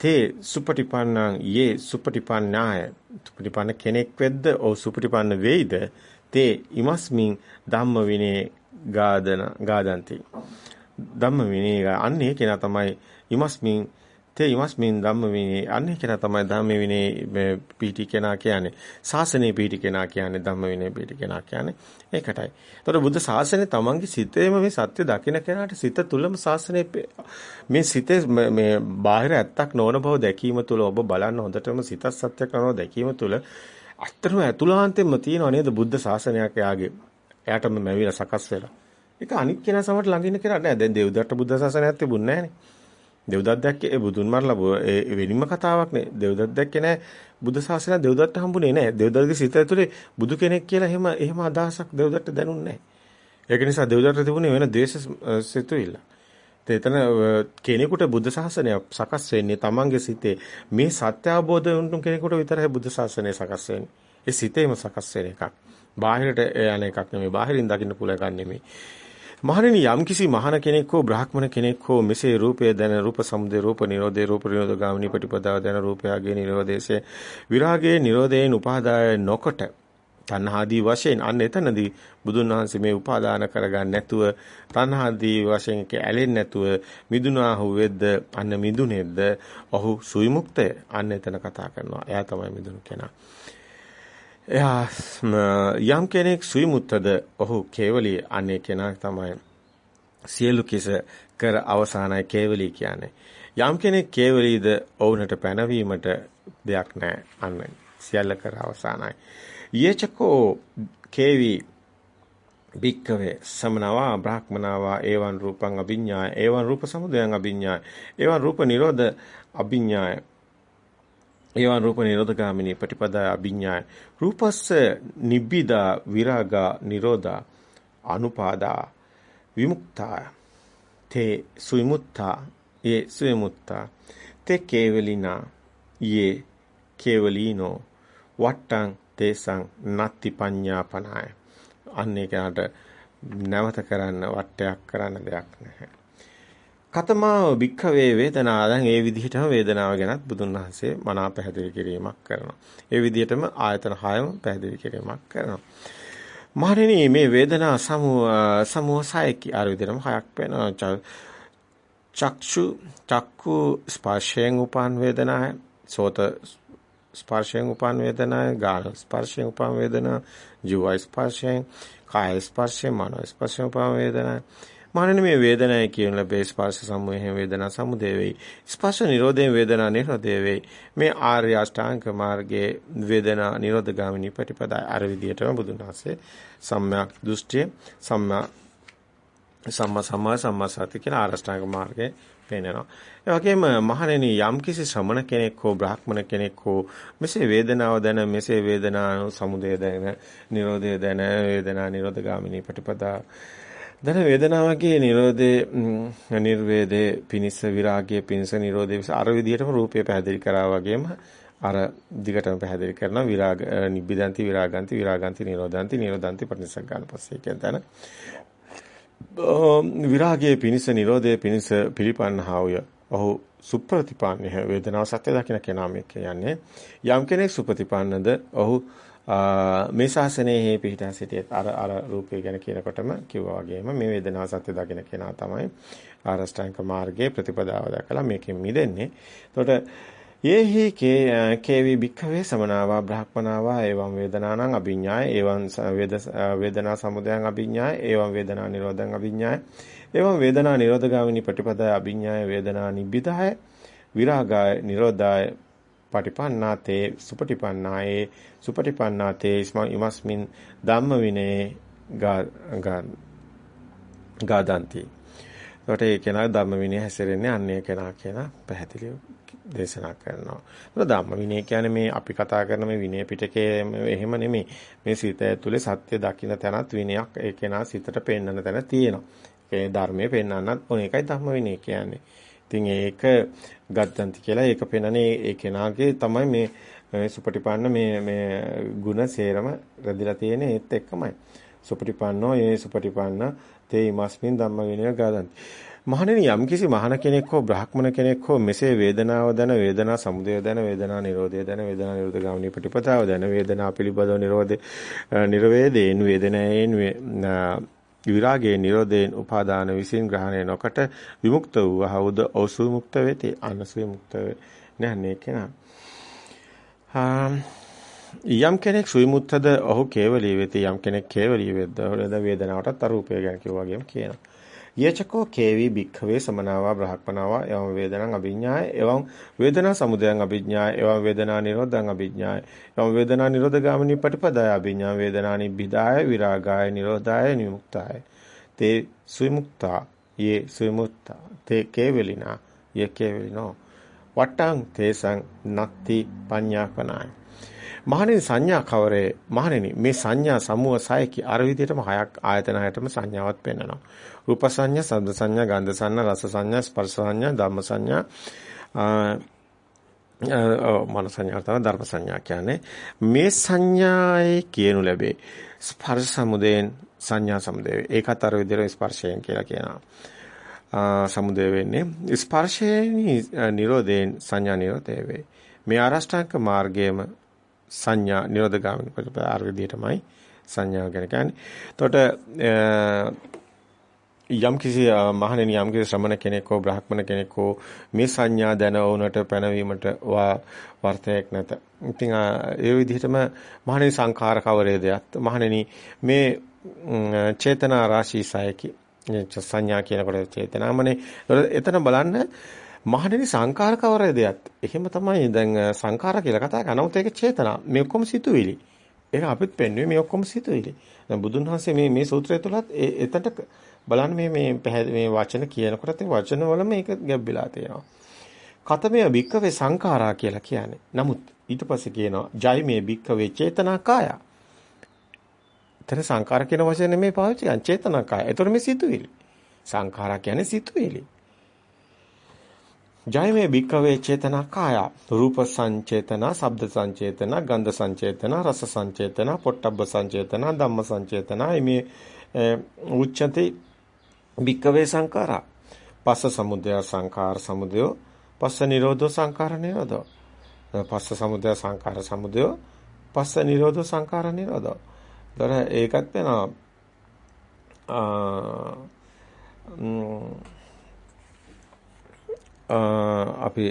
A: තේ සුපටිපන්නං යේ සුපටිපන්නාය. සුපටිපන්න කෙනෙක් වෙද්ද? ඔව් සුපටිපන්න වෙයිද? තේ ඉමස්මින් ධම්ම විනේ ගාදන ගාදන්ති ධම්ම විනේ අන්නේ කෙනා තමයි ඉමස්මින් තේ ඉමස්මින් ධම්ම විනේ අන්නේ කෙනා තමයි ධම්ම විනේ පීටි කෙනා කියන්නේ. ශාසනයේ පීටි කෙනා කියන්නේ ධම්ම විනේ පීටි කෙනා කියන්නේ ඒකටයි. එතකොට බුද්ධ ශාසනය තමන්ගේ සිතේම මේ සත්‍ය දකින කෙනාට සිත තුලම ශාසනයේ මේ සිතේ මේ බාහිර ඇත්තක් නොවන බව දැකීම තුල ඔබ බලන්න හොඳටම සිත සත්‍ය කරනවා දැකීම තුල අත්‍තරම ඇතුළාන්තෙම තියෙනව නේද බුද්ධ ශාසනයක් යාගේ. එයාටම මැවිලා සකස් වෙලා. ඒක අනික් කෙනා සමට ළඟින් කෙනා නෑ. දැන් දෙව්දත්ත බුද්ධ ශාසනයක් තිබුණේ නෑනේ. දෙව්දත් දැක්කේ ඒ බුදුන් මරලා ඒ වෙනින්ම කතාවක් නේ. දෙව්දත් දැක්කේ නෑ. බුද්ධ ශාසනය දෙව්දත්ට හම්බුනේ නෑ. දෙව්දත්ගේ සිත ඇතුලේ බුදු කෙනෙක් කියලා එහෙම එහෙම අදහසක් දෙව්දත්ට දැනුන්නේ නෑ. ඒක නිසා දෙව්දොරට තිබුණේ වෙන ද්වේෂ සිතුවිල්ල. එතන කෙනෙකුට බුද්ධ ශාසනය සකස් වෙන්නේ තමන්ගේ සිතේ මේ සත්‍ය අවබෝධ වුණු කෙනෙකුට විතරයි බුද්ධ ශාසනය සකස් වෙන්නේ. ඒ සිතේම සකස් වෙන එකක්. බාහිරට යන එකක් නෙමෙයි. බාහිරින් දකින්න පුළුවන් එකක් නෙමෙයි. මහණෙනි යම්කිසි මහාන කෙනෙක් හෝ බ්‍රාහ්මණ කෙනෙක් හෝ මෙසේ රූපය දැන රූප සමුදය රූප නිරෝධේ රූප නිරෝධ ගාමිනී ප්‍රතිපදාව දැන රූපයගේ නිරෝධේසේ විරාගයේ නිරෝධයෙන් උපාදාය නොකොට තණ්හාදී වශයෙන් අන්න එතනදී බුදුන් වහන්සේ මේ උපාදාන කරගන්න නැතුව තණ්හාදී වශයෙන් ඇලෙන්නේ නැතුව මිදුනා හුවේද්ද අන්න මිදුනේද්ද ඔහු සුවිමුක්තය. අන්න එතන කතා කරනවා. එයා තමයි මිදුණු කෙනා. එයා යම් කෙනෙක් සුවිමුත්තද ඔහු කේවලී අනේ කෙනා තමයි සියලු කිස කර අවසానයි කේවලී කියන්නේ. යම් කෙනෙක් කේවලීද ඔවුන්ට පැනවීමට දෙයක් නැහැ අන්න සියල්ල කර අවසానයි යේචකෝ කේවි භික්කවේ සමනවා බ්‍රාහ්මනාවා ඒවන් රූපං අභිඤ්ඤාය ඒවන් රූප සමුදයං අභිඤ්ඤාය ඒවන් රූප නිරෝධ අභිඤ්ඤාය ඒවන් රූප නිරෝධගාමිනී ප්‍රතිපදා අභිඤ්ඤාය රූපස්ස නිබ්බිදා විරාගා නිරෝධා අනුපාදා විමුක්තා තේ සුවිමුත්තා යේ සුවිමුත්තා. තේ කේවලිනා යේ කේවලීනෝ. වට්ටං තේසං නත්ති පඤ්ඤාපනාය. අන්න ඒකට නැවත කරන්න වටයක් කරන්න දෙයක් නැහැ. කතමාව භික්ඛවේ වේදනා දැන් ඒ විදිහටම වේදනාව ගැනත් බුදුන් වහන්සේ මනා පැහැදිලි කිරීමක් කරනවා. ඒ විදිහටම ආයතන හයම පැහැදිලි කිරීමක් කරනවා. මහණෙනි මේ වේදනා සමූහ සමූහ සයකි අර විදිහටම හයක් වෙනවා. චක්ෂු චක්කු ස්පර්ශයෙන් උපන් වේදනාය සෝත ස්පර්ශයෙන් උපන් වේදනා, ගාන ස්පර්ශයෙන් උපන් වේදනා, ජීව ස්පර්ශයෙන්, කාය ස්පර්ශයෙන්, මනෝ ස්පර්ශයෙන් උපන් වේදනා. මානෙන මේ වේදනාය කියන ලැබේ ස්පර්ශ සමූහයෙන් වේදනා සමුදය වෙයි. ස්පර්ශ නිරෝධයෙන් වේදනා නිරෝධය වෙයි. මේ ආර්ය අෂ්ටාංග මාර්ගයේ වේදනා නිරෝධගාමිනී ප්‍රතිපදාය අර විදියටම බුදුන් වහන්සේ සම්‍යක් දෘෂ්ටිය සම්මා සම්මා සම්මා සම්මා සති කියන ආරෂ්ඨාංග මාර්ගයේ පේනවා. ඒ වගේම මහණෙනි යම්කිසි ශ්‍රමණ කෙනෙක් හෝ බ්‍රාහ්මණ කෙනෙක් හෝ මෙසේ වේදනාව දැන මෙසේ වේදනාව සමුදය දැන නිරෝධය දැන වේදනා නිරෝධගාමිනී ප්‍රතිපදා දැන වේදනාවගේ නිරෝධේ නිර්වේදේ පිනිස විරාගයේ පිනිස නිරෝධේ අර විදිහටම රූපය පැහැදිලි කරා වගේම අර දිගටම පැහැදිලි කරනවා විරාග නිබ්බිදන්ති විරාගන්ති විරාගන්ති නිරෝධන්ති නිරෝධන්ති පටිසංගාන පස්සේ කියන තැන විරාගයේ පිනිස නිරෝධයේ පිනිස පිළිපන්හාවය ඔහු සුප්‍රතිපන්නහ වේදනාව සත්‍ය දකින්න කෙනා මේ කියන්නේ. යම් කෙනෙක් සුප්‍රතිපන්නද ඔහු මේ ශාසනයේ පිහිටා සිටියේ අර අර රූපය ගැන කියනකොටම කිව්වා වගේම මේ වේදනාව සත්‍ය දකින්න කෙනා තමයි ආරෂ්ඨාංග මාර්ගයේ ප්‍රතිපදාව දක්වලා මේකෙන් මිදෙන්නේ. එතකොට යේහි කේ කේවි භික්ඛවේ සමනාවා බ්‍රහ්මනාවා එවං වේදනානං අභිඤ්ඤාය එවං වේදනා සමුදයං අභිඤ්ඤාය එවං වේදනා නිරෝධං අභිඤ්ඤාය එවං වේදනා නිරෝධගාමිනී පටිපදාය අභිඤ්ඤාය වේදනා නිබ්බිදාය විරාගාය නිරෝධාය පටිපන්නාතේ සුපටිපන්නායේ සුපටිපන්නාතේ ඉමස්මින් ධම්ම විනේ ගාදන්ති. ඒකට ඒ කෙනා ධම්ම විනය හැසිරෙන්නේ අන්නේ කෙනා කියන පැහැදිලිව දේශනා කරනවා. ඒක ධම්ම විනය කියන්නේ මේ අපි කතා කරන මේ විනය පිටකයේ එහෙම නෙමෙයි. මේ සිත ඇතුලේ සත්‍ය දකින්න තැනත් විනයක් ඒ කෙනා සිතට පෙන්වන තැන තියෙනවා. ඒ ධර්මයේ පෙන්වන්නත් ඕන එකයි ධම්ම විනය කියන්නේ. ඉතින් ඒක ගත්තන්ති කියලා ඒක පෙන්වන්නේ ඒ කෙනාගේ තමයි මේ සුපටිපන්න මේ මේ ಗುಣ සේරම රැඳිලා තියෙන ඒත් එක්කමයි. සුපටිපන්නෝ ඒ සුපටිපන්න තේ ඉමස්මින් ධම්ම විනය ගාදන්ති. මහණෙනි යම්කිසි මහණ කෙනෙක් හෝ බ්‍රාහ්මණ කෙනෙක් හෝ මෙසේ වේදනාව දැන වේදනා සමුදය දැන වේදනා නිරෝධය දැන වේදනා නිරෝධ ගාමිනී ප්‍රතිපදාව දැන වේදනා පිළිබඳව නිරෝධේ නිර්වේදයෙන් වේදනායෙන් විරාගයේ නිරෝධයෙන් උපාදාන විසින් ග්‍රහණය නොකට විමුක්ත වූ හවුද ඔසු මුක්ත වෙති අනසු මුක්ත නැහැ කෙනා. යම් කෙනෙක් සුවිමුත්තද ඔහු කේවලී වෙති යම් කෙනෙක් කේවලී වෙද්ද ඔහුද වේදනාවටත් අරූපය ගැන කිව්වා වගේම කියනවා. යචකෝ කේවි භික්ඛවේ සමනාවා බ්‍රහ්මනාවා එවං වේදනං අභිඥාය එවං වේදනා සමුදයං අභිඥාය එවං වේදනා නිරෝධං අභිඥාය එවං වේදනා නිරෝධ ගාමිනී පටිපදාය අභිඥා වේදනා නිබ්බිදාය විරාගාය නිරෝධාය නිමුක්තාය. තේ සුවිමුක්තා යේ සුවිමුක්තා. තේ කේවලිනා යේ කේවලිනෝ. වට්ටං තේසං නත්ති පඤ්ඤාපනාය. මහණෙනි සංඥා කවරේ? මහණෙනි මේ සංඥා සමුහ සයකි අර විදිහටම හයක් ආයතන හයටම සංඥාවක් පෙන්වනවා. රූප සංඥා, ශබ්ද සංඥා, ගන්ධ සංඥා, රස සංඥා, ස්පර්ශ සංඥා, ධම්ම සංඥා මන සංඥා තමයි ධර්ම සංඥා කියන්නේ. මේ සංඥායේ කියනු ලැබේ. ස්පර්ශ සමුදයෙන් සංඥා සමුදය. ඒකත් අර විදිහට ස්පර්ශයෙන් කියලා කියනවා. සමුදය වෙන්නේ ස්පර්ශයේ නිරෝධයෙන් සංඥා නිරෝධය වේ. මේ ආරෂ්ඨාංග මාර්ගයේම සංඥා නිරෝධගාමිනී ප්‍රතිපදාර විදිහටමයි සංඥාව ගැන කියන්නේ. එතකොට යම් කිසි මහණෙනි යම් කිසි ශ්‍රමණ කෙනෙක් හෝ බ්‍රාහ්මණ කෙනෙක් හෝ මේ සංඥා දැන වුණට පැනවීමට වර්තයක් නැත. ඉතින් ඒ විදිහටම මහණෙනි සංඛාර කවරේදයක් මහණෙනි මේ චේතනා රාශී සයකි. සංඥා කියනකොට චේතනාමනේ. එතන බලන්න මහණෙනි සංඛාර කවරේදයක්. එහෙම තමයි දැන් සංඛාර කියලා කතා කරනවොත් ඒක චේතනා. මේ ඔක්කොම සිතුවිලි. ඒක අපිත් පෙන්වන්නේ මේ ඔක්කොම සිතුවිලි. දැන් බුදුන් වහන්සේ මේ මේ සූත්‍රය තුලත් එතනට බලන්න මේ මේ මේ වචන කියනකොට ඒ වචන වල මේක ගැඹිලා තියෙනවා. කතමය භික්කවේ සංඛාරා කියලා කියන්නේ. නමුත් ඊට පස්සේ කියනවා ජයි මේ භික්කවේ චේතනා කාය. එතන සංඛාර කියන වචනේ මේ පාවිච්චි කරන චේතනා කාය. ඒතර මේ සිතුවිලි. සංඛාරා කියන්නේ සිතුවිලි. ජය මේ භික්කවේ චේතනා කාය රූප සංචේතනා ශබ්ද සංචේතනා ගන්ධ සංචේතනා රස සංචේතනා පොට්ටබ්බ සංචේතනා ධම්ම සංචේතනා මේ උච්චති භික්කවේ සංඛාරා. පස්ස සමුදය සංඛාර සමුදය පස්ස නිරෝධෝ සංඛාර නිරෝධෝ. පස්ස සමුදය සංඛාර සමුදය පස්ස නිරෝධෝ සංඛාර නිරෝධෝ. දර ඒකත් වෙනවා. අපි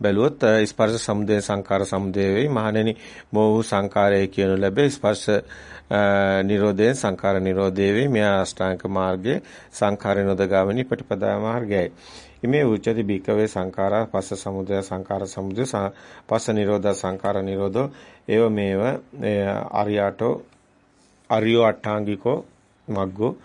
A: බැලුවොත් ස්පර්ශ සමුදය සංඛාර සමුදය වෙයි. මහණෙනි මොහු සංඛාරය කියනු ලැබේ. ස්පර්ශ නිරෝධයෙන් සංඛාර නිරෝධය වේ මෙය අෂ්ටාංග මාර්ගයේ සංඛාර නිරෝධගාමිනී ප්‍රතිපදා මාර්ගයයි. ඉමේ උච්චති බිකවේ සංඛාරා පස්ස සමුදය සංඛාර සමුදය පස්ස නිරෝධ සංඛාර නිරෝධෝ ඒව මේව අරියාටෝ අරියෝ අට්ඨාංගිකෝ මග්ගෝ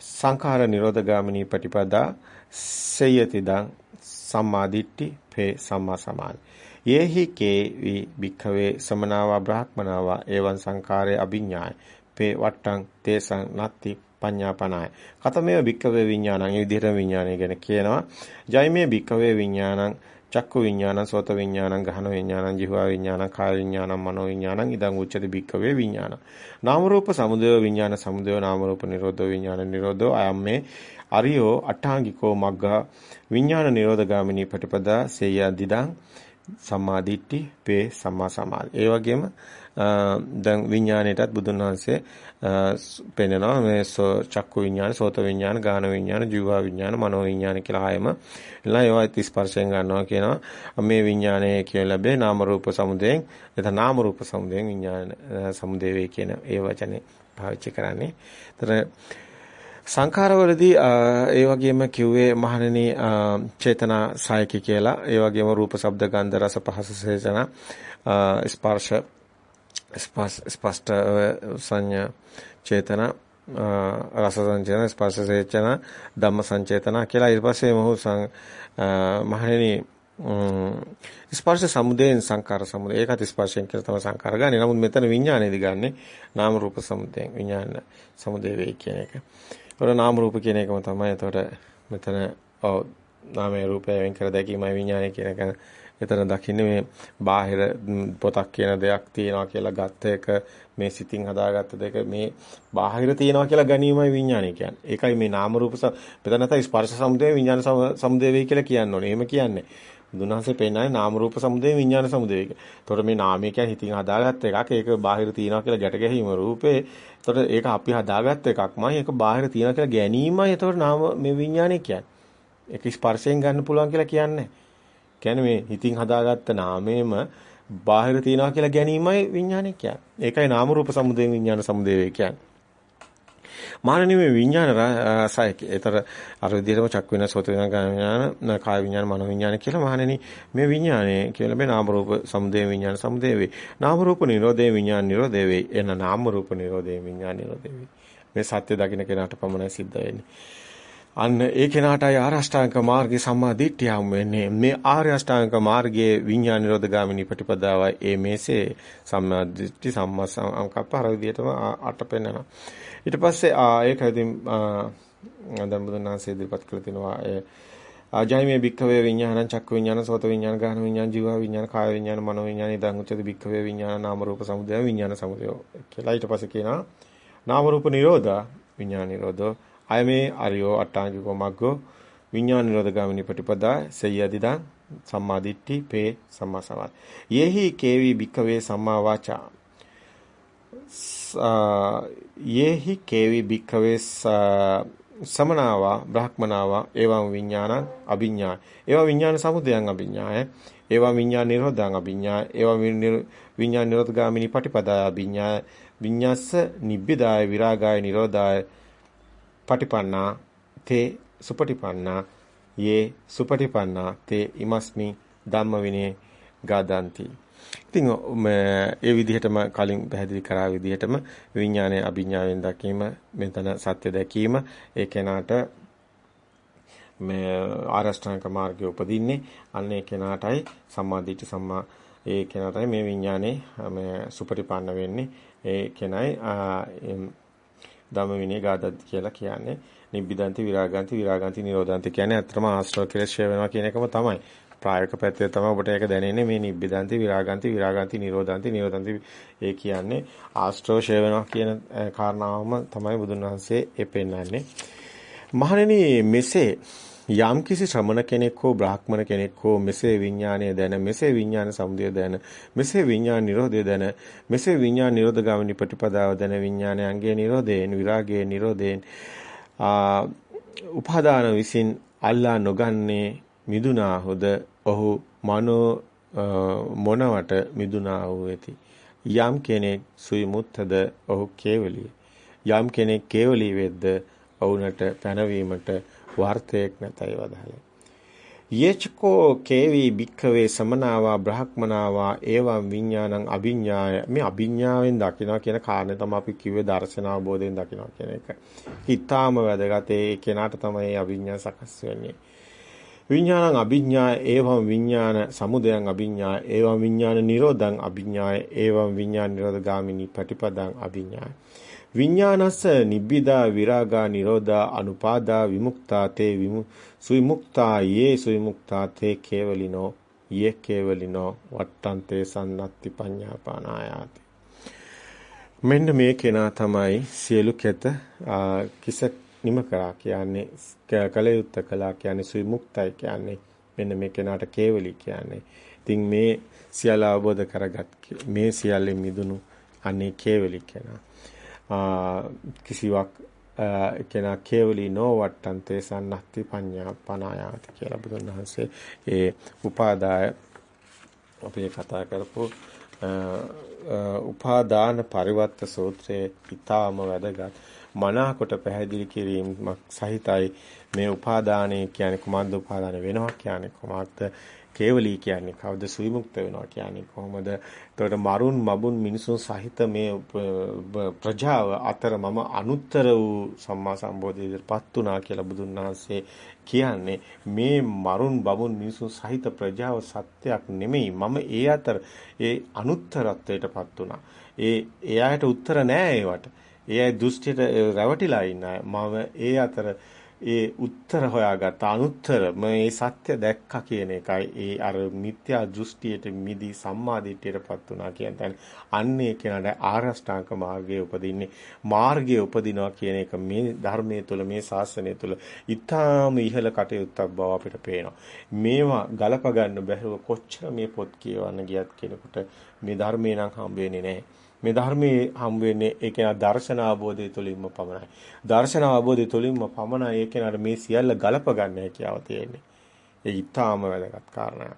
A: සංඛාර නිරෝධගාමිනී ප්‍රතිපදා සේයතිදං සම්මාදිට්ඨි පේ සම්මා සමාධි. යේහි කේ වි භික්ඛවේ සමනාවා බ්‍රාහ්මනාවා එවං සංඛාරේ අභිඥාය. පේ වට්ටං තේසං නත්ති පඤ්ඤාපනාය. කතමේ භික්ඛවේ විඥානං මේ විදිහට විඥානය ගැන කියනවා. ජයමේ භික්ඛවේ විඥානං චක්කු විඥානං සෝත විඥානං ගහන විඥානං ජීවා විඥානං කාය විඥානං මනෝ විඥානං ඉදං උච්චති භික්ඛවේ විඥානං. නාම රූප සමුදය විඥාන සමුදය නාම රූප නිරෝධෝ විඥාන නිරෝධෝ අයම් මේ අරියෝ අට්ඨාංගිකෝ මග්ගා විඥාන නිරෝධගාමිනී පටිපදා සේය දිදං සම්මා දිට්ඨි පේ සම්මා සමාධි. ඒ වගේම දැන් විඥාණයටත් බුදුන් වහන්සේ පෙන්නනවා මේ චක්කු විඥාන, සෝත විඥාන, ගාන විඥාන, ජීවා විඥාන, මනෝ විඥාන කියලා ආයම එලා ඒවා ස්පර්ශයෙන් ගන්නවා කියනවා. මේ විඥානය කියන ලැබේ නාම රූප සමුදයෙන්, එතන නාම රූප සමුදයෙන් විඥාන සමුදේ වේ කියන ඒ වචනේ පාවිච්චි කරන්නේ. ඒතර සංඛාරවලදී ඒ වගේම කිව්වේ මහණෙනි චේතනා සායකි කියලා. ඒ වගේම රූප, ශබ්ද, ගන්ධ, රස, පහස, සේචන ස්පර්ශ ස්පෂ්ට සංඥා චේතන රස සංචේතන ස්පර්ශ සේචන ධම්ම සංචේතන කියලා ඊට පස්සේ මොහු මහණෙනි ස්පර්ශ සමුදයෙන් සංකාර සමුදය ඒකත් ස්පර්ශයෙන් කියලා තමයි සංකාර ගන්නේ. නමුත් මෙතන විඥානයේදී ගන්නෙ නාම රූප සමුදයෙන් විඥාන සමුදය වෙයි කියන එක. ඒතර නාම රූප කියන එකම තමයි. එතකොට මෙතන ඔව් නාමයේ රූපය වෙන් කර දැකීමයි විඥානය කියන එක. එතන දකින්නේ මේ බාහිර පොතක් කියන දෙයක් තියනවා කියලා ගත්ත එක මේ සිතින් හදාගත්ත දෙක මේ බාහිර තියනවා කියලා ගැනීමයි විඥානය කියන්නේ. ඒකයි මේ නාම රූප මෙතන නැත්නම් ස්පර්ශ සමුදය විඥාන සමුදය වෙයි කියලා කියන්න ඕනේ. එහෙම කියන්නේ. බුදුන්වහන්සේ පෙන්නන්නේ නාම රූප සමුදය විඥාන සමුදය එක. එතකොට මේ නාමය කියන්නේ හිතින් හදාගත්ත එකක්. ඒක බාහිර තියනවා කියලා ගැට ගැහිම රූපේ. එතකොට ඒක අපි හදාගත්ත එකක්මයි. ඒක බාහිර තියනවා කියලා ගැනීමයි. එතකොට නාම මේ විඥානය කියන්නේ. ඒක ස්පර්ශයෙන් ගන්න පුළුවන් කියලා කියන්නේ. කියන්නේ මේ හිතින් හදාගත්ත නාමයේම බාහිර තියනවා කියලා ගැනීමයි විඥානය කියන්නේ. ඒකයි නාම රූප සමුදය විඥාන සමුදය කියන්නේ. මානනීය මේ විඥාන රසය. ඒතර අර විදිහටම චක් වෙන සෝත වෙන විඥාන, කාය විඥාන, මනෝ විඥාන කියලා මානනී මේ විඥානයේ කියලා මේ නාම රූප සමුදය විඥාන සමුදය වේ. නාම රූප නිරෝධේ විඥාන නිරෝධේ වේ. එන නාම රූප නිරෝධේ විඥාන නිරෝධේ වේ. මේ සත්‍ය දකින්න කෙනාට පමණයි සිද්ධ වෙන්නේ. අන්න ඒ කෙනාටයි ආරෂ්ඨාංග මාර්ගයේ සම්මා දිට්ඨිය හම් වෙන්නේ. මේ ආර්ය අෂ්ටාංග මාර්ගයේ විඥාන නිරෝධගාමිනී ප්‍රතිපදාවයි ඒ මේසේ සම්මා දිට්ඨි සම්මා සංකප්ප අර විදිහටම අට පෙන්නනවා. ඊට පස්සේ ඒක ඉතින් දැන් බුදුන් වහන්සේ ඉදිරිපත් කළ තිනවා ඒ ආජයමේ භික්ඛවේ විඥානං චක්ක විඥාන සෝත විඥාන ගාන විඥාන ජීව විඥාන කාය විඥාන මනෝ විඥාන ඉදං උච්චති භික්ඛවේ විඥාන නාම රූප සමුදය විඥාන සමුදය කියලා ඊට පස්සේ කියනවා නාම රූප නිරෝධා විඥාන නිරෝධෝ අයමේ අරියෝ අට්ඨාංගිකෝ මග්ගෝ විඥාන නිරෝධ ගාමිනී ප්‍රතිපදා සෙය්‍යදිදං සම්මා දිට්ඨි පේ සම්මා සමාධි. යෙහි කේවි භික්ඛවේ සම්මා වාචා. යෙහි කේවි භික්ඛවේ සමනාවා බ්‍රහ්මනාවා එවං විඥානං අභිඥා. ඒවා විඥාන සමුදයං අභිඥාය. ඒවා විඥාන නිරෝධං අභිඥාය. ඒවා විඥාන නිරෝධ ගාමිනී පටිපදා අභිඥාය. විඤ්ඤාස්ස නිබ්බිදාය විරාගාය නිරෝධාය පටිපන්නා තේ සුපටිපන්නා යේ සුපටිපන්නා තේ ඉමස්මි ධම්ම විනේ ගාදන්ති ඉතින් ඒ විදිහටම කලින් පැහැදිලි කරා විදිහටම විඥානයේ අභිඥාවෙන් දැකීම මෙතන සත්‍ය දැකීම ඒ කෙනාට මේ ආරෂ්ඨාංග මාර්ගයේ උපදින්නේ. අන්න ඒ කෙනාටයි සම්මාදිට සම්මා ඒ කෙනාටයි මේ විඥානේ මේ සුපටිපන්න වෙන්නේ. ඒ කෙනයි ධම්ම විනය ගාදත් කියලා කියන්නේ. නිබ්බිදන්ති විරාගන්ති විරාගන්ති නිරෝධන්ති කියන්නේ අත්‍තරම ආශ්‍රව කෙලෙස් ෂය වෙනවා කියන එකම තමයි. ප්‍රායෝගික පැත්තේ තමයි ඔබට ඒක දැනෙන්නේ මේ නිබ්බිදන්ති විරාගන්ති විරාගන්ති නිරෝධන්ති නිරෝධන්ති ඒ කියන්නේ ආශ්‍රව ෂය වෙනවා කියන කාරණාවම තමයි බුදුන් වහන්සේ ඒ පෙන්වන්නේ. මහණෙනි මෙසේ යම්කිසි ශ්‍රමණ කෙනෙක් හෝ බ්‍රාහ්මණ කෙනෙක් හෝ මෙසේ විඥානය දැන මෙසේ විඥාන සමුදය දැන මෙසේ විඥාන නිරෝධය දැන මෙසේ විඥාන නිරෝධ ගාමිනී ප්‍රතිපදාව දැන විඥානයන්ගේ නිරෝධයෙන් විරාගයේ නිරෝධයෙන් ආ උපාදාන විසින් අල්ලා නොගන්නේ මිදුනා හොද ඔහු මනෝ මොනවට මිදුනා වූ ඇති යම් කෙනෙක් සුයිමුත්තද ඔහු කේවලිය. යම් කෙනෙක් කේවලී වෙද්ද? ඔවුන්ට පැනවීමට වර්තයක් නැතයි වදාළේ. යේචකෝ කේවි භික්ඛවේ සමනාවා බ්‍රහ්මනාවා ඒවම් විඥානං අභිඥාය. මේ අභිඥාවෙන් දකිනවා කියන කාරණේ තමයි අපි කිව්වේ දර්ශන අවබෝධයෙන් දකිනවා කියන එක. ඊටාම වැදගත්. ඒ කෙනාට තමයි අභිඥා සකස් වෙන්නේ. විඥානං අභිඥාය ඒවම් විඥාන සමුදයං අභිඥාය ඒවම් විඥාන නිරෝධං අභිඥාය ඒවම් විඥාන නිරෝධ ගාමිනී පටිපදං අභිඥාය. විඥානස්ස නිබ්බිදා විරාගා නිරෝධා අනුපාදා විමුක්තා තේ විමු සුවිමුක්තා යේ සුවිමුක්තා තේ කේවලිනෝ යේ කේවලිනෝ වට්ටන්තේ සන්නත්ති පඤ්ඤාපානායාති. මෙන්න මේ කෙනා තමයි සියලු කෙත කිස නිම කරා කියන්නේ කලයුත්ත කළා කියන්නේ සුවිමුක්තයි කියන්නේ මෙන්න මේ කෙනාට කේවලි කියන්නේ. ඉතින් මේ සියල්ල අවබෝධ කරගත් මේ සියල්ලෙන් මිදුණු අනේ කේවලි කෙනා. කිසිවක් කෙනා කේවලී නොවට්ටන්තේ සන්නහති පඤ්ඤා පනායාති කියලා බුදුන් වහන්සේ ඒ උපාදාය අපි කතා කරපු උපාදාන පරිවර්ත සූත්‍රයේ ඊටාම වැදගත්. මනාකොට පැහැදිලි කිරීමක් සහිතයි මේ උපාදානය කියන්නේ කුමක්ද උපාදාන වෙනවා කියන්නේ කුමක්ද කේවලී කියන්නේ කවද සුවිමුක්ත වෙනවා කියන්නේ කොහොමද? එතකොට මරුන් මබුන් මිනිසුන් සහිත මේ ප්‍රජාව අතර මම අනුත්තර වූ සම්මා සම්බෝධියටපත් උනා කියලා බුදුන් වහන්සේ කියන්නේ මේ මරුන් බබුන් මිනිසුන් සහිත ප්‍රජාව සත්‍යයක් නෙමෙයි මම ඒ අතර ඒ අනුත්තරත්වයටපත් උනා. ඒ එයාට උත්තර නෑ ඒවට. ඒ අය දෘෂ්ටියට රැවටිලා ඉන්න අය. මම ඒ අතර ඒ උත්තර හොයාගත්ත අනුත්තර මේ සත්‍ය දැක්කා කියන එකයි ඒ අර මිත්‍යා දෘෂ්ටියට මිදී සම්මාදිට්ඨියටපත් වුණා කියන තැන. අන්නේ කෙනාට ආරෂ්ඨාංග මාර්ගයේ උපදින්නේ මාර්ගයේ උපදිනවා කියන එක මේ ධර්මයේ තුල මේ ශාසනය තුල ඊටාම ඉහළ කටයුත්තක් බව අපිට පේනවා. මේවා ගලප ගන්න බැරුව කොච්චර මේ පොත් කියවන්න ගියත් කෙනෙකුට මේ ධර්මේ නම් හම්බ වෙන්නේ නැහැ. මේ ධර්මයේ හම් වෙන්නේ ඒ කෙනා දර්ශන අවබෝධය තුළින්ම පමණයි. දර්ශන අවබෝධය තුළින්ම පමණයි ඒ කෙනාට මේ සියල්ල ගලප ගන්න හැකියාව තියෙන්නේ. ඒ ඊටාම වැදගත් කාරණයක්.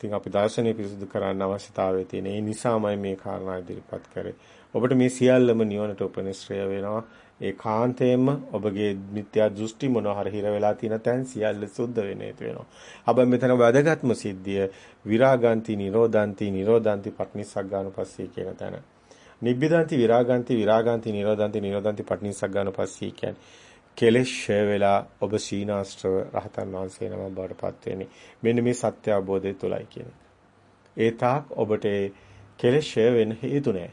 A: ඉතින් අපි දර්ශනය පිරිසුදු කරන්න අවශ්‍යතාවය තියෙන. ඒ නිසාමයි මේ කාරණා ඉදිරිපත් කරේ. ඔබට මේ සියල්ලම නිවනට උපනිශ්‍රය වෙනවා. ඒ කාන්තේම ඔබගේ මිත්‍යා දෘෂ්ටි මොනවා හරි හිර වෙලා තියෙන තැන් සියල්ල සුද්ධ වෙන හේතු වෙනවා. හැබැයි මෙතන වැදගත්ම සිද්ධිය විරාගාන්ති නිරෝධාන්ති නිරෝධාන්ති පට්නිසග්ගානුපස්සී කියන තැන. නිබ්බිදාන්ති විරාගාන්ති විරාගාන්ති නිරෝධාන්ති නිරෝධාන්ති පට්නිසග්ගානුපස්සී කියන්නේ කෙලෙස් ෂය වෙලා ඔබ සීනාස්ත්‍රව රහතන් වහන්සේ නම බවට පත් වෙන්නේ. මෙන්න මේ සත්‍ය අවබෝධය තුලයි කියන්නේ. ඒ තාක් ඔබට කෙලෙස් ෂය වෙන්න හේතු නැහැ.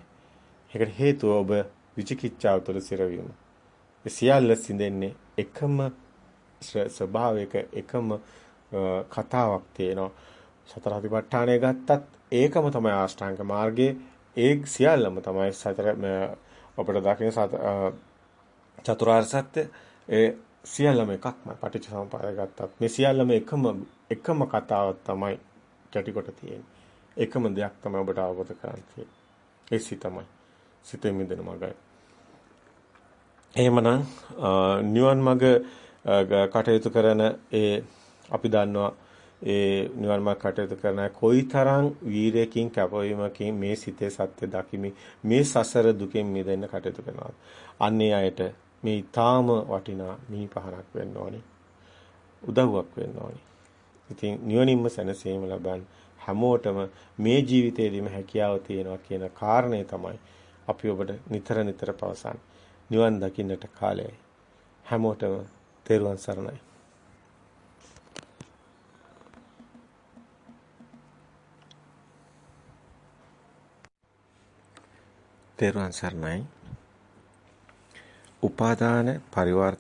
A: ඒකට හේතුව ඔබ විචිකිච්ඡාව තුළ සිරවීම. ඒ සියල්ල සිඳෙන්නේ එකම ස්වභාවයක එකම කතාවක් තියෙනවා. සතර අධිපට්ඨානය ගත්තත් ඒකම තමයි ආෂ්ටාංග මාර්ගයේ ඒ සියල්ලම තමයි සතර අපිට දකින්න චතුරාර්ය සත්‍ය ඒ සියල්ලම එකක්මයි පටිච්චසමුප්පාදය ගත්තත් මේ සියල්ලම එකම එකම කතාවක් තමයි කැටි කොට තියෙන්නේ. එකම දෙයක් තමයි ඔබට අවබෝධ කරගන්න තියෙන්නේ. ඒ සිතමයි. සිතෙන් මිදෙන මගයි. එහෙමනම් නිවන් මඟ කටයුතු කරන ඒ අපි දන්නවා ඒ නිවන් මාර්ග කටයුතු කරන කොයිතරම් වීරයකින් කැපවීමකින් මේ සිතේ සත්‍ය දකිමි මේ සසර දුකෙන් මිදෙන්න කටයුතු කරනවා. අන්නේ අයට මේ ඊටාම වටිනා මිහි පහනක් වෙන්න ඕනි. උදව්වක් වෙන්න ඕනි. ඉතින් නිවනින්ම සැනසීම ලබන් හැමෝටම මේ ජීවිතේදීම හැකියාව තියෙනවා කියන කාරණේ තමයි අපි ඔබට නිතර නිතර පවසන්නේ. නිවන් දකින්නට කාලයයි. හැමෝටම තෙරුවන් සරණයි. තෙරුවන් සරණයි. උපාදාන පරිවර්ත